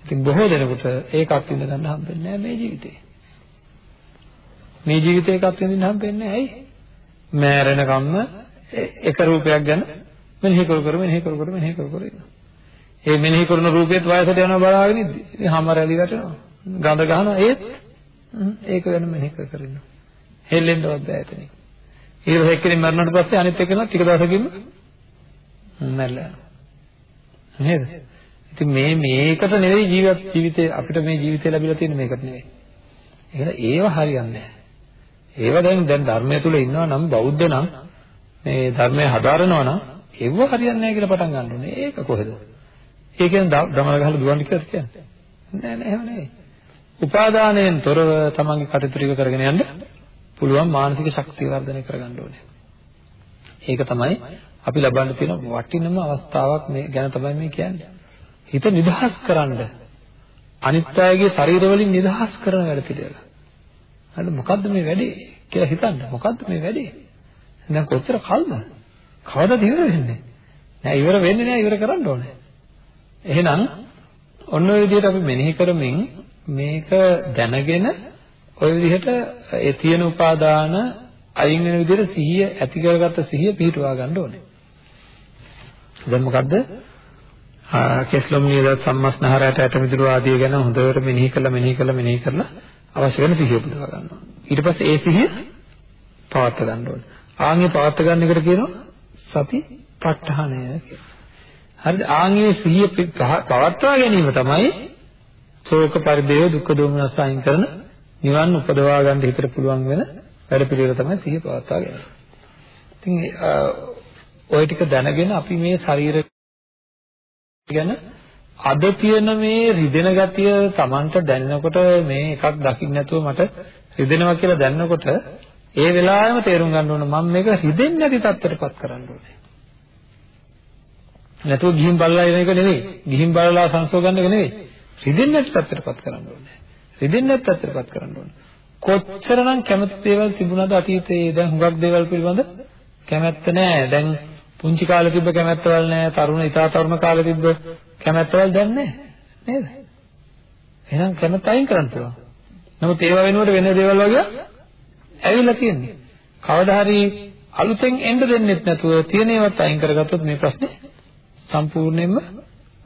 ඉතින් බොහෝ දෙනෙකුට ඒකත් විඳ ගන්න හම්බෙන්නේ නැහැ මේ ජීවිතේ. මේ ජීවිතේ එකත් විඳින්න හම්බෙන්නේ නැහැ. ඇයි? මෑරෙනකම්ම එක රූපයක් ගැන මෙනෙහි කර කර මෙනෙහි කර කර මෙනෙහි කර කර ඉන්නවා. ඒ මෙනෙහි කරන රූපෙත් වයසට යනවා බලාගෙන ඉද්දි. ඉතින් හැම රැලි වැටෙනවා. ගඳ ගන්නවා ඒත් ඒක ගැන මෙනෙහි කර කර ඉන්නවා. හෙල්ලෙන්නවත් බෑ එතනින්. ඊට එක්කෙනෙක් මරණයට පස්සේ අනිත් එක්කෙනා ටික දවසකින්ම මැරලා යනවා. නේද? ඉතින් මේ මේකට නෙවෙයි ජීවිත ජීවිතේ අපිට මේ ජීවිතේ ලැබිලා තියෙන මේකට නෙවෙයි. එහෙනම් ඒව හරියන්නේ නැහැ. ඒව දැන් දැන් ධර්මය තුල ඉන්නවා නම් බෞද්ධ නම් මේ ධර්මය හදාරනවා නම් ඒව හරියන්නේ නැහැ කියලා පටන් ගන්න ඕනේ. ඒක කොහෙද? ඒ කියන්නේ දමල ගහලා දුවන්න කියලා කියන්නේ. නෑ නෑ එහෙම නෙවෙයි. උපාදානයෙන් තොරව තමන්ගේ කටයුතු ටික කරගෙන යන්න පුළුවන් මානසික ශක්තිය වර්ධනය කරගන්න ඕනේ. ඒක තමයි අපි ලබන්න තියෙන වටිනම අවස්ථාවක් මේ ගැන තමයි මේ කියන්නේ. හිත නිදහස් කරන්න අනිත් අයගේ ශරීර වලින් නිදහස් කරන වැඩ පිළිවෙල. හරි මොකද්ද මේ වැඩේ කියලා හිතන්න. මොකද්ද මේ වැඩේ? දැන් කොච්චර කල්ද? කවදාද ඉවර වෙන්නේ? නෑ ඉවර වෙන්නේ නෑ ඉවර කරන්න ඕනේ. එහෙනම් ඔන්න ඔය විදිහට අපි මෙනෙහි කරමින් මේක දැනගෙන ඔය විදිහට ඒ තියෙන උපාදාන අයින් වෙන විදිහට සිහිය ඇති කරගත්ත සිහිය පිහිටුවා ගන්න ඕනේ. දැන් මොකද්ද? කෙස්ලොම් නියද සම්මස්නහරයට ඇටමිදුළු ආදිය ගැන හොඳට මෙනෙහි කළා මෙනෙහි කළා මෙනෙහි කරලා අවශ්‍ය වෙන සිහිය පුදවා ගන්නවා. ඊට පස්සේ ඒ සිහිය පවත්වා ගන්න ඕනේ. ආන්ගේ පවත්වා ගන්න එකට කියනවා සති ප ဋ ාණය කියලා. හරිද? ආන්ගේ සිහිය පවත්වා ගැනීම තමයි ශෝක පරිදේව දුක්ඛ දෝමනස් අයින් කරන නිවන් උපදවා ගන්න හිතට පුළුවන් වෙන වැඩ පිළිවෙල තමයි සිහිය පවත්වා ගැනීම. ඉතින් ඔය ටික දැනගෙන අපි මේ ශරීර ගැන අද තියෙන මේ රිදෙන ගතිය Tamanට දැනෙනකොට මේ එකක් දකින්න නැතුව මට රිදෙනවා කියලා දැනනකොට ඒ වෙලාවෙම තේරුම් ගන්න ඕන මම මේක රිදෙන්නේ නැති තත්ත්වයටපත් කරන්න ඕනේ. නැතුව ගිහින් බලලා එන එක නෙවෙයි. ගිහින් බලලා සංසෝ ගන්න එක නෙවෙයි. රිදෙන්නේ නැති තත්ත්වයටපත් කරන්න ඕනේ. රිදෙන්නේ නැති තත්ත්වයටපත් කරන්න ඕනේ. කොච්චරනම් කැමති දේවල් තිබුණාද අතීතයේ දැන් හුඟක් දේවල් පිළිබඳ කැමැත්ත නැහැ. දැන් පුංචි කාලේ තිබ්බ කැමැත්තවල නැහැ. තරුණ ඉතා තරුණ කාලේ තිබ්බ කැමැත්තවල දැන් නැහැ. නේද? එහෙනම් කැමැත්ත අයින් කරන්න පුළුවන්. නමුත් ඒව වෙනුවට වෙන දේවල් වගේ ඇවිල්ලා තියෙන්නේ. කවදා හරි අලුතෙන් එන්න දෙන්නෙත් නැතුව තියෙන ඒවත් අයින් කරගත්තොත් මේ ප්‍රශ්නේ සම්පූර්ණයෙන්ම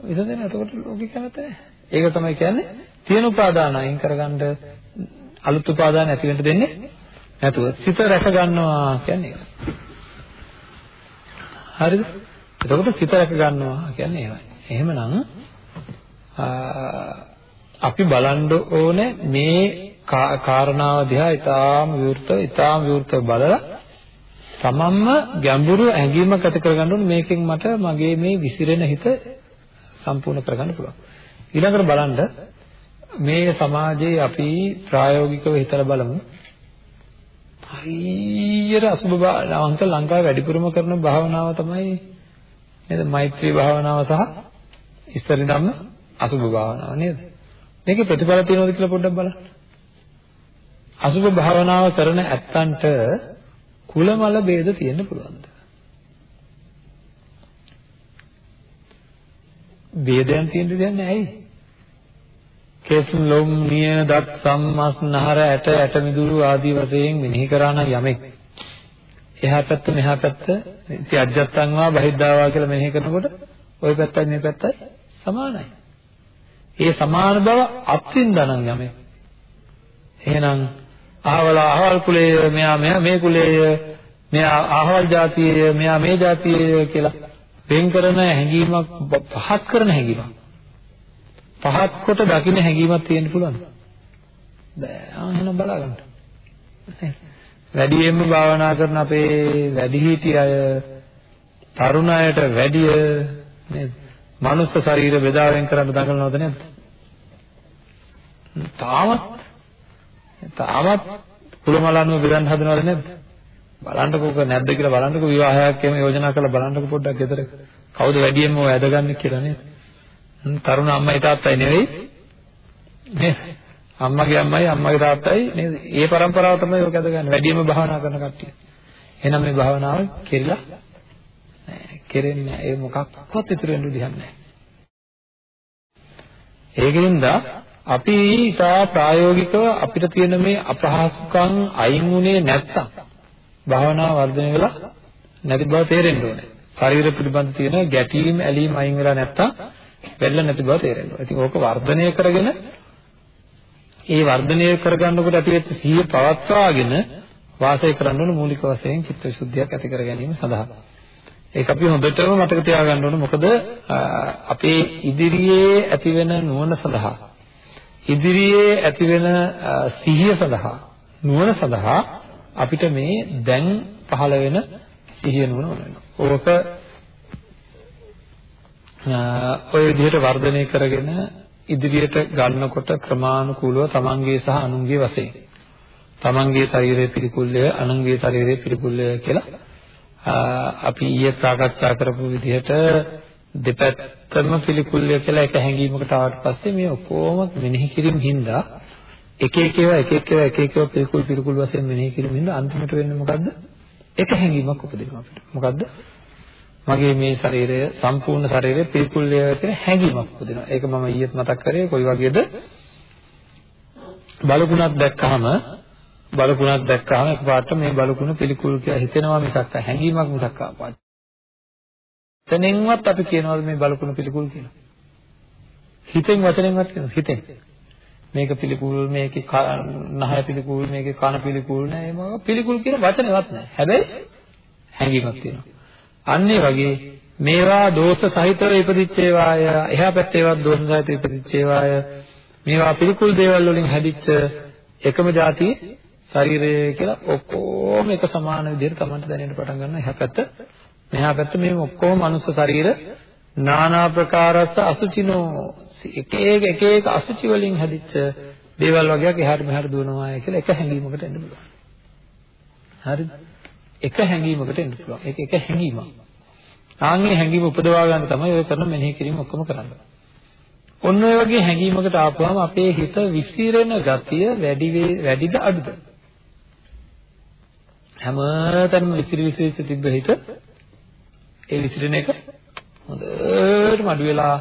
විසඳෙනවා. එතකොට ලෝකෙ කැමැත්ත නැහැ. ඒක තමයි කියන්නේ තියෙන උපාදාන අයින් කරගන්න අලුත් උපාදාන ඇති වෙන්න දෙන්නේ නැතුව සිත රැක ගන්නවා කියන්නේ ඒක. හරිද? එතකොට සිත රැක ගන්නවා කියන්නේ ඒවයි. එහෙමනම් අපි බලන්න ඕනේ මේ කාරණාව දිහා ඊටාම විවෘතව ඊටාම විවෘතව බලලා තමන්ම ගැඹුරු ඇඟීමක් ඇති කරගන්න ඕනේ මේකෙන් මට මගේ මේ විසිරෙන හිත සම්පූර්ණ කරගන්න පුළුවන්. ඊළඟට බලන්න මේ සමාජයේ අපි ප්‍රායෝගිකව හිතලා බලමු. හරියට අසුබ භාවනාවන්ත ලංකාවේ වැඩිපුරම කරන භාවනාව තමයි නේද? මෛත්‍රී භාවනාව සහ ඉස්තරින්දම අසුබ භාවනාව නේද? මේකේ ප්‍රතිඵල තියෙනවද කියලා පොඩ්ඩක් බලන්න. අසුබ භාවනාව කරන ඇත්තන්ට කුලමල ભેද තියෙන්න පුළුවන්ද? ભેදයන් තියෙන්න දෙන්නේ නැහැ ඇයි? කෙස් ලොම් නිය දත් සම්මස් නහර ඇට ඇට මිදුළු ආදී වශයෙන් මෙනෙහි කරා නම් යමෙක් එහා පැත්ත මෙහා පැත්ත ඉති අජත්තං වා බහිද්ධා වා කියලා මෙනෙහි කරනකොට ওই පැත්තයි මේ පැත්තයි සමානයි. ඒ සමාන බව අත්විඳනන් යමෙක්. එහෙනම් අහවල අහවල් කුලයේ මෙයා මෙයා මේ කුලයේ මෙයා අහවල් ජාතියේ මෙයා මේ ජාතියේ කියලා වෙන් කරන හැඟීමක් පහත් කරන හැඟීමක්. පහත් කොට දකින්න හැඟීමක් තියෙන්න පුළුවන්ද? බෑ. ආ එහෙනම් බලාගන්න. වැඩියෙන්ම භාවනා කරන අපේ වැඩිහිටි අය තරුණ අයට වැඩිය නේද? මනුස්ස ශරීර බෙදාවෙන් කරන්න දඟලනවද නැද්ද? තාමත් තාමත් කුලමලනුව බෙදන්න හදනවද නැද්ද? බලන්නකෝක නැද්ද කියලා බලන්නකෝ විවාහයක් එහෙම යෝජනා කරලා බලන්නකෝ පොඩ්ඩක් ගෙදර කවුද වැඩියෙන්ම ඔය ඇදගන්නේ කියලා නේද? තරුණ අම්මයි තාත්තයි නෙවෙයි නේද? අම්මගේ අම්මයි අම්මගේ තාත්තයි නේද? ඒ પરම්පරාව තමයි ඔක ඇදගන්නේ වැඩියෙන්ම භාවනා කරන කට්ටිය. එහෙනම් මේ භාවනාව කෙරිලා කෙරෙන්නේ නැහැ. ඒ මොකක්වත් ඉතුරු වෙන්න විදිහක් නැහැ. ඒකෙන්ද අපි ඊටා ප්‍රායෝගිකව අපිට තියෙන මේ අපහසුකම් අයින් වුණේ නැත්තම් භාවනාව වර්ධනය වෙලා නැති බව තේරෙන්න ඕනේ. ශරීර පිළිබඳ තියෙන ගැටීම් ඇලීම් අයින් වෙලා නැත්තම් වෙල්ල නැති බව තේරෙන්න ඕනේ. ඉතින් ඕක වර්ධනය කරගෙන ඒ වර්ධනය කරගන්නකොට ඇතිවෙච්ච සිහිය පවත්වාගෙන වාසය කරන්න ඕන මූලික වශයෙන් චිත්තවිසුද්ධියක් ඇති කර ගැනීම සඳහා. ඒක අපි හොඳටම මතක තියාගන්න ඕනේ මොකද අපේ ඉදිරියේ ඇතිවෙන නුවණ සඳහා ඉදිරියේ ඇතිවෙන සිහිය සඳහා නුවණ සඳහා අපිට මේ දැන් පහළ වෙන සිහිය නුවණ ඕන වෙනවා. ඕක ඔය විදිහට වර්ධනය කරගෙන ඉදිරියට ගන්නකොට ක්‍රමානුකූලව තමන්ගේ සහ අනුන්ගේ වශයෙන් තමන්ගේ ශරීරයේ පිළිකුල්ය අනුන්ගේ ශරීරයේ පිළිකුල්ය කියලා අපි ඊයේ සාකච්ඡා කරපු විදිහට දෙපැත්තම පිළිකුල්ය කියලා එක හැඟීමකට ආවට පස්සේ මේ ඔක්කොම මෙනෙහි කිරීම හින්දා එක එක ඒවා එක එක ඒවා එක එක ඒවා පිළිකුල් පිළිකුල් වශයෙන් මෙනෙහි කිරීම හින්දා අන්තිමට වෙන්නේ මොකද්ද? එක හැඟීමක් උපදිනවා අපිට. මොකද්ද? මගේ මේ ශරීරය සම්පූර්ණ ශරීරය පිළිකුල්ය කියන හැඟීමක් උපදිනවා. ඒක මම ඊයේත් මතක් කරේ කොයි වගේද? බලකුණක් දැක්කහම බලකුණක් දැක්කහම එකපාරට මේ බලකුණ පිළිකුල් කියලා හිතෙනවා මිසක් හැඟීමක් මිසක් ආපත්. තනෙන්වත් අපි කියනවාද මේ බලකුණ පිළිකුල් කියලා? හිතෙන් වචනෙන්වත් කියනවා හිතෙන්. මේක පිළිකුල් මේකේ නහය පිළිකුල් මේකේ කන පිළිකුල් නෑ ඒ මොකක් පිළිකුල් කියන වචනේවත් නෑ. හැබැයි හැඟීමක් තියෙනවා. අන්න ඒ වගේ මේවා දෝෂ සහිතව ඉපදිච්ච ඒවාය එහා පැත්තේවත් දෝෂ සහිතව ඉපදිච්ච ඒවාය මේවා පිළිකුල් දේවල් වලින් හැදිච්ච එකම જાතියේ ශරීරය කියලා ඔක්කොම එක සමාන විදිහට Tamanට දැනෙන්න පටන් ගන්නවා. එහා පැත්ත මෙහා පැත්ත මේ ඔක්කොම මනුස්ස ශරීර නානා ප්‍රකාරස්ස අසුචිනෝ එක එක එක එක අසුචි වලින් හැදිච්ච දේවල් වගේක් එහාට මෙහාට දුවනවා කියලා එක හැඟීමකට එන්න පුළුවන්. හරිද? එක හැඟීමකට එන්න පුළුවන්. ඒක එක හැඟීමක්. ආන්ගේ හැඟීම උපදවා ගන්න තමයි ඔය කරන මෙනෙහි කිරීම ඔක්කොම කරන්නේ. ඔන්න ඔය වගේ හැඟීමකට ආපුවම අපේ හිත විසිරෙන ගතිය වැඩි වැඩිද අඩුද? හැමතැනම විසිරි විසිරිච්ච තිබ්බ හිත ඒ විසිරෙන එක හොඳටම අඩු වෙලා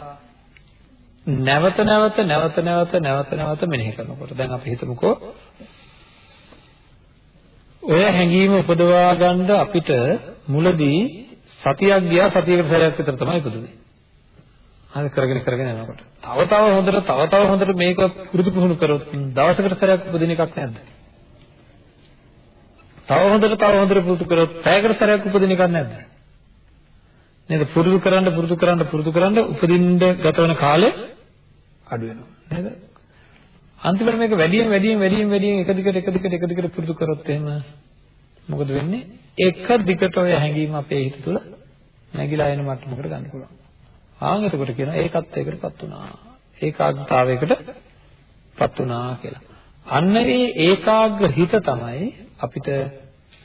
නැවත නැවත නැවත නැවත නැවත නැවත මෙනෙහි කරනකොට දැන් අපි හිතමුකෝ ඔය හැඟීම උපදවා ගන්න අපිට මුලදී සතියක් ගියා සතියකට සැරයක් විතර තමයි ඉපදුනේ. හරි කරගෙන කරගෙන යනකොට. තව තව හොඳට තව තව හොඳට මේක පුරුදු පුහුණු කරොත් දවසකට සැරයක් උපදින එකක් නැද්ද? තව හොඳට තව හොඳට පුරුදු කරොත් පැයකට සැරයක් උපදින එකක් නැද්ද? නේද? පුරුදු කරන්න පුරුදු කරන්න පුරුදු කරන්න උපදින්න ගත වෙන කාලය අඩු වෙනවා. නේද? අන්තිමට මේක වැඩියෙන් වැඩියෙන් වැඩියෙන් වැඩියෙන් එක දිගට එක දිගට එක දිගට පුරුදු කරොත් එහෙම මොකද වෙන්නේ? එක දිගට ඔය හැඟීම අපේ හිත තුළ නැగిලා එන මට්ටමකට ගන්න පුළුවන්. ආන් එතකොට කියනවා ඒකත් ඒකටපත් වුණා. ඒකාග්‍රතාවයකටපත් වුණා කියලා. අන්න ඒ ඒකාග්‍ර හිත තමයි අපිට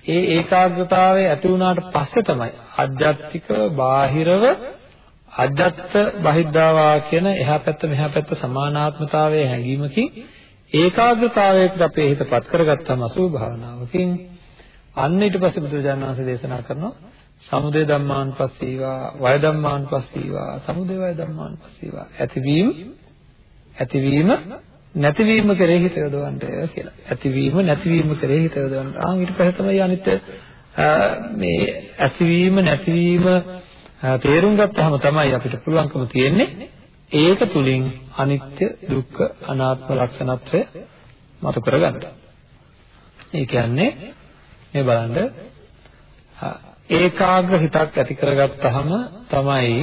ඒ ඒකාග්‍රතාවය ඇති වුණාට පස්සේ තමයි අධ්‍යාත්මික බාහිරව අජත්ත බහිද්ධාවා කියන එහා පැත්ත මෙහා පැත්ත සමානාත්මතාවයේ හැඟීමකින් ඒකාග්‍රතාවයකට අපේ හිතපත් කරගත්තම අසුභ භාවනාවකින් අන්න ඊට පස්සේ බුදුරජාණන් වහන්සේ දේශනා කරනවා සමුදය ධම්මානුපස්සීවා වය ධම්මානුපස්සීවා සමුදය වය ධම්මානුපස්සීවා ඇතිවීම ඇතිවීම නැතිවීම කරේ හිත යොදවන්න කියලා. ඇතිවීම නැතිවීම කරේ හිත යොදවන්න. ආන් ඊට පස්සේ තමයි අනිත් මේ ඇතිවීම නැතිවීම තේරුම් ගත්තාම තමයි අපිට පුළුවන්කම තියෙන්නේ ඒක තුලින් අනිත්‍ය දුක්ඛ අනාත්ම ලක්ෂණත්වය මතු කරගන්න. ඒ කියන්නේ මේ බලන්න ඒකාග්‍ර හිතක් ඇති කරගත්තාම තමයි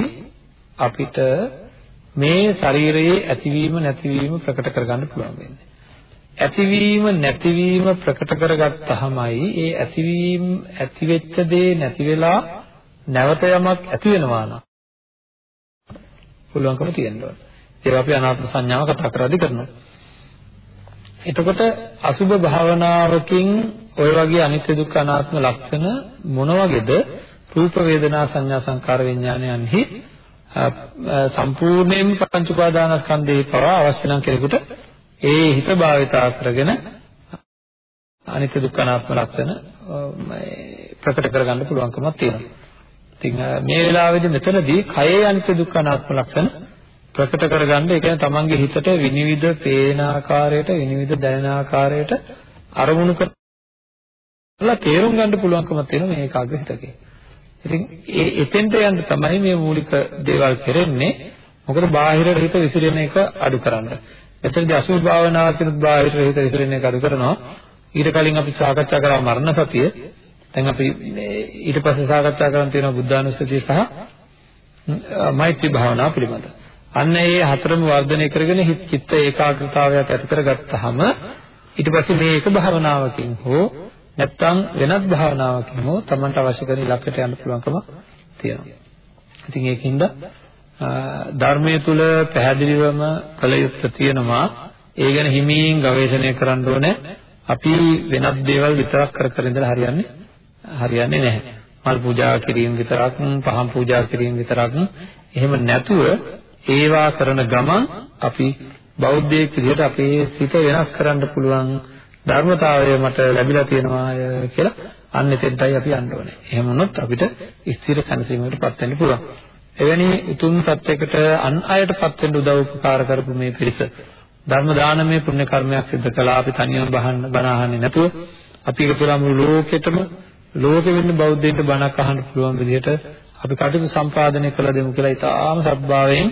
අපිට මේ ශරීරයේ ඇතිවීම නැතිවීම ප්‍රකට කරගන්න පුළුවන් වෙන්නේ. ඇතිවීම නැතිවීම ප්‍රකට කරගත්තාමයි ඒ ඇතිවීම ඇතිවෙච්ච දේ නැති වෙලා නැවත යමක් ඇති වෙනවා නම් පුළුවන්කම තියෙනවා. ඒවා අපි අනාත්ම සංඥාව කතා කරද්දී කරනවා. එතකොට අසුභ භාවනාවකින් ඔය වගේ අනිත්‍ය දුක්ඛ අනාත්ම ලක්ෂණ මොන වගේද රූප වේදනා සංඥා සංකාර විඥානයන්හි සම්පූර්ණයෙන් පංච උපාදානස්කන්ධේ පවා අවශ්‍ය නම් කෙනෙකුට ඒ හිත භාවිතා කරගෙන අනිත්‍ය දුක්ඛ අනාත්ම ලක්ෂණ ප්‍රකට කරගන්න පුළුවන්කමක් තියෙනවා. ඉතින් මේ වෙලාවේදී මෙතනදී කයේ අනිත්‍ය දුක්ඛ අනාත්ම ලක්ෂණ ප්‍රකට කරගන්න ඒ කියන්නේ තමන්ගේ හිතට විනිවිද පේන ආකාරයට විනිවිද දැනෙන ආකාරයට අරමුණු කරලා තේරුම් ගන්න පුළුවන්කමක් තියෙනවා මේ ඒකාග්‍ර හිතකේ. ඉතින් ඒ එතෙන්ට යන්න තමයි මේ මූලික දේවල් කරන්නේ. මොකද බාහිර හිත විසිරෙන එක අඩු කරන්න. එතනදී අසුභ භාවනාව කියන බාහිර හිත විසිරෙන එක අඩු කරනවා. ඊට කලින් අපි සාකච්ඡා කරා මරණ සතිය. දැන් අපි ඊට පස්සේ සාකච්ඡා කරන් තියෙනවා බුද්ධානුස්සතිය සහ මෛත්‍රී භාවනාව පිළිබඳව. අන්න ඒ හතරම වර්ධනය කරගෙන චිත්ත ඒකාග්‍රතාවයක් ඇති කරගත්තාම ඊට පස්සේ මේ එක භාවනාවකින් හෝ නැත්නම් වෙනත් භාවනාවකින් හෝ Tamanට අවශ්‍ය කරන ඉලක්කයට යන්න පුළුවන්කම තියෙනවා. ඉතින් ඒකින්ද ධර්මයේ තුල පැහැදිලිවම කළ යුත්තේ තියෙනවා ඒ ගැන හිමින් ගවේෂණය කරන්න ඕනේ. අපි වෙනත් දේවල් විතරක් කර කර ඉඳලා හරියන්නේ හරියන්නේ නැහැ. මල් පූජා කිරීම විතරක්, පහන් පූජා කිරීම විතරක් එහෙම නැතුව ඒවා කරන ගමන් අපි බෞද්ධයෙක් විදිහට අපේ සිත වෙනස් කරන්න පුළුවන් ධර්මතාවය මට ලැබිලා තියෙනවා කියලා අන්න එතෙන්ටයි අපි යන්න ඕනේ. එහෙම වුණොත් අපිට ස්ථිර සැනසීමකටපත් වෙන්න පුළුවන්. එවැනි උතුම් සත්‍යයකට අන් අයටපත් වෙන්න උදව් උපකාර කරපු මේ පිරිස ධර්ම දානමය පුණ්‍ය කර්මයක් සිදු කළා අපි තනියම බහන්න බණ අහන්නේ නැතුව අපි ඒක තුළ මුළු ලෝකෙටම ලෝකෙ වෙන්න බෞද්ධයින්ට බණක් අහන්න පුළුවන් විදිහට අපි කටයුතු සම්පාදනය කළ දෙමු කියලා ඉතාම සත්භාවයෙන්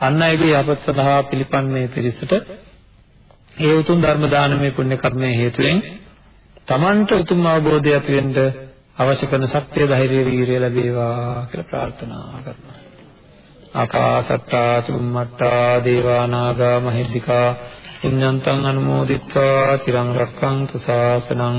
අන් අයගේ යහපත් සඳහා පිළිපන් මේ පිරිසට ඒ උතුම් ධර්ම දානමය පුණ්‍ය කර්මය හේතුවෙන් තමන්ට උතුම් අවබෝධය ඇති වෙන්න අවශ්‍ය කරන ශක්තිය ධෛර්යය වීරිය ලැබේවා කියලා ප්‍රාර්ථනා කරනවා. ආකාසත්තා චුම්මත්තා දේවා නාග මහිද්దికා පුඤ්ඤන්තං අනුමෝදිත්වා තිරං රක්ඛන්තු සාසනං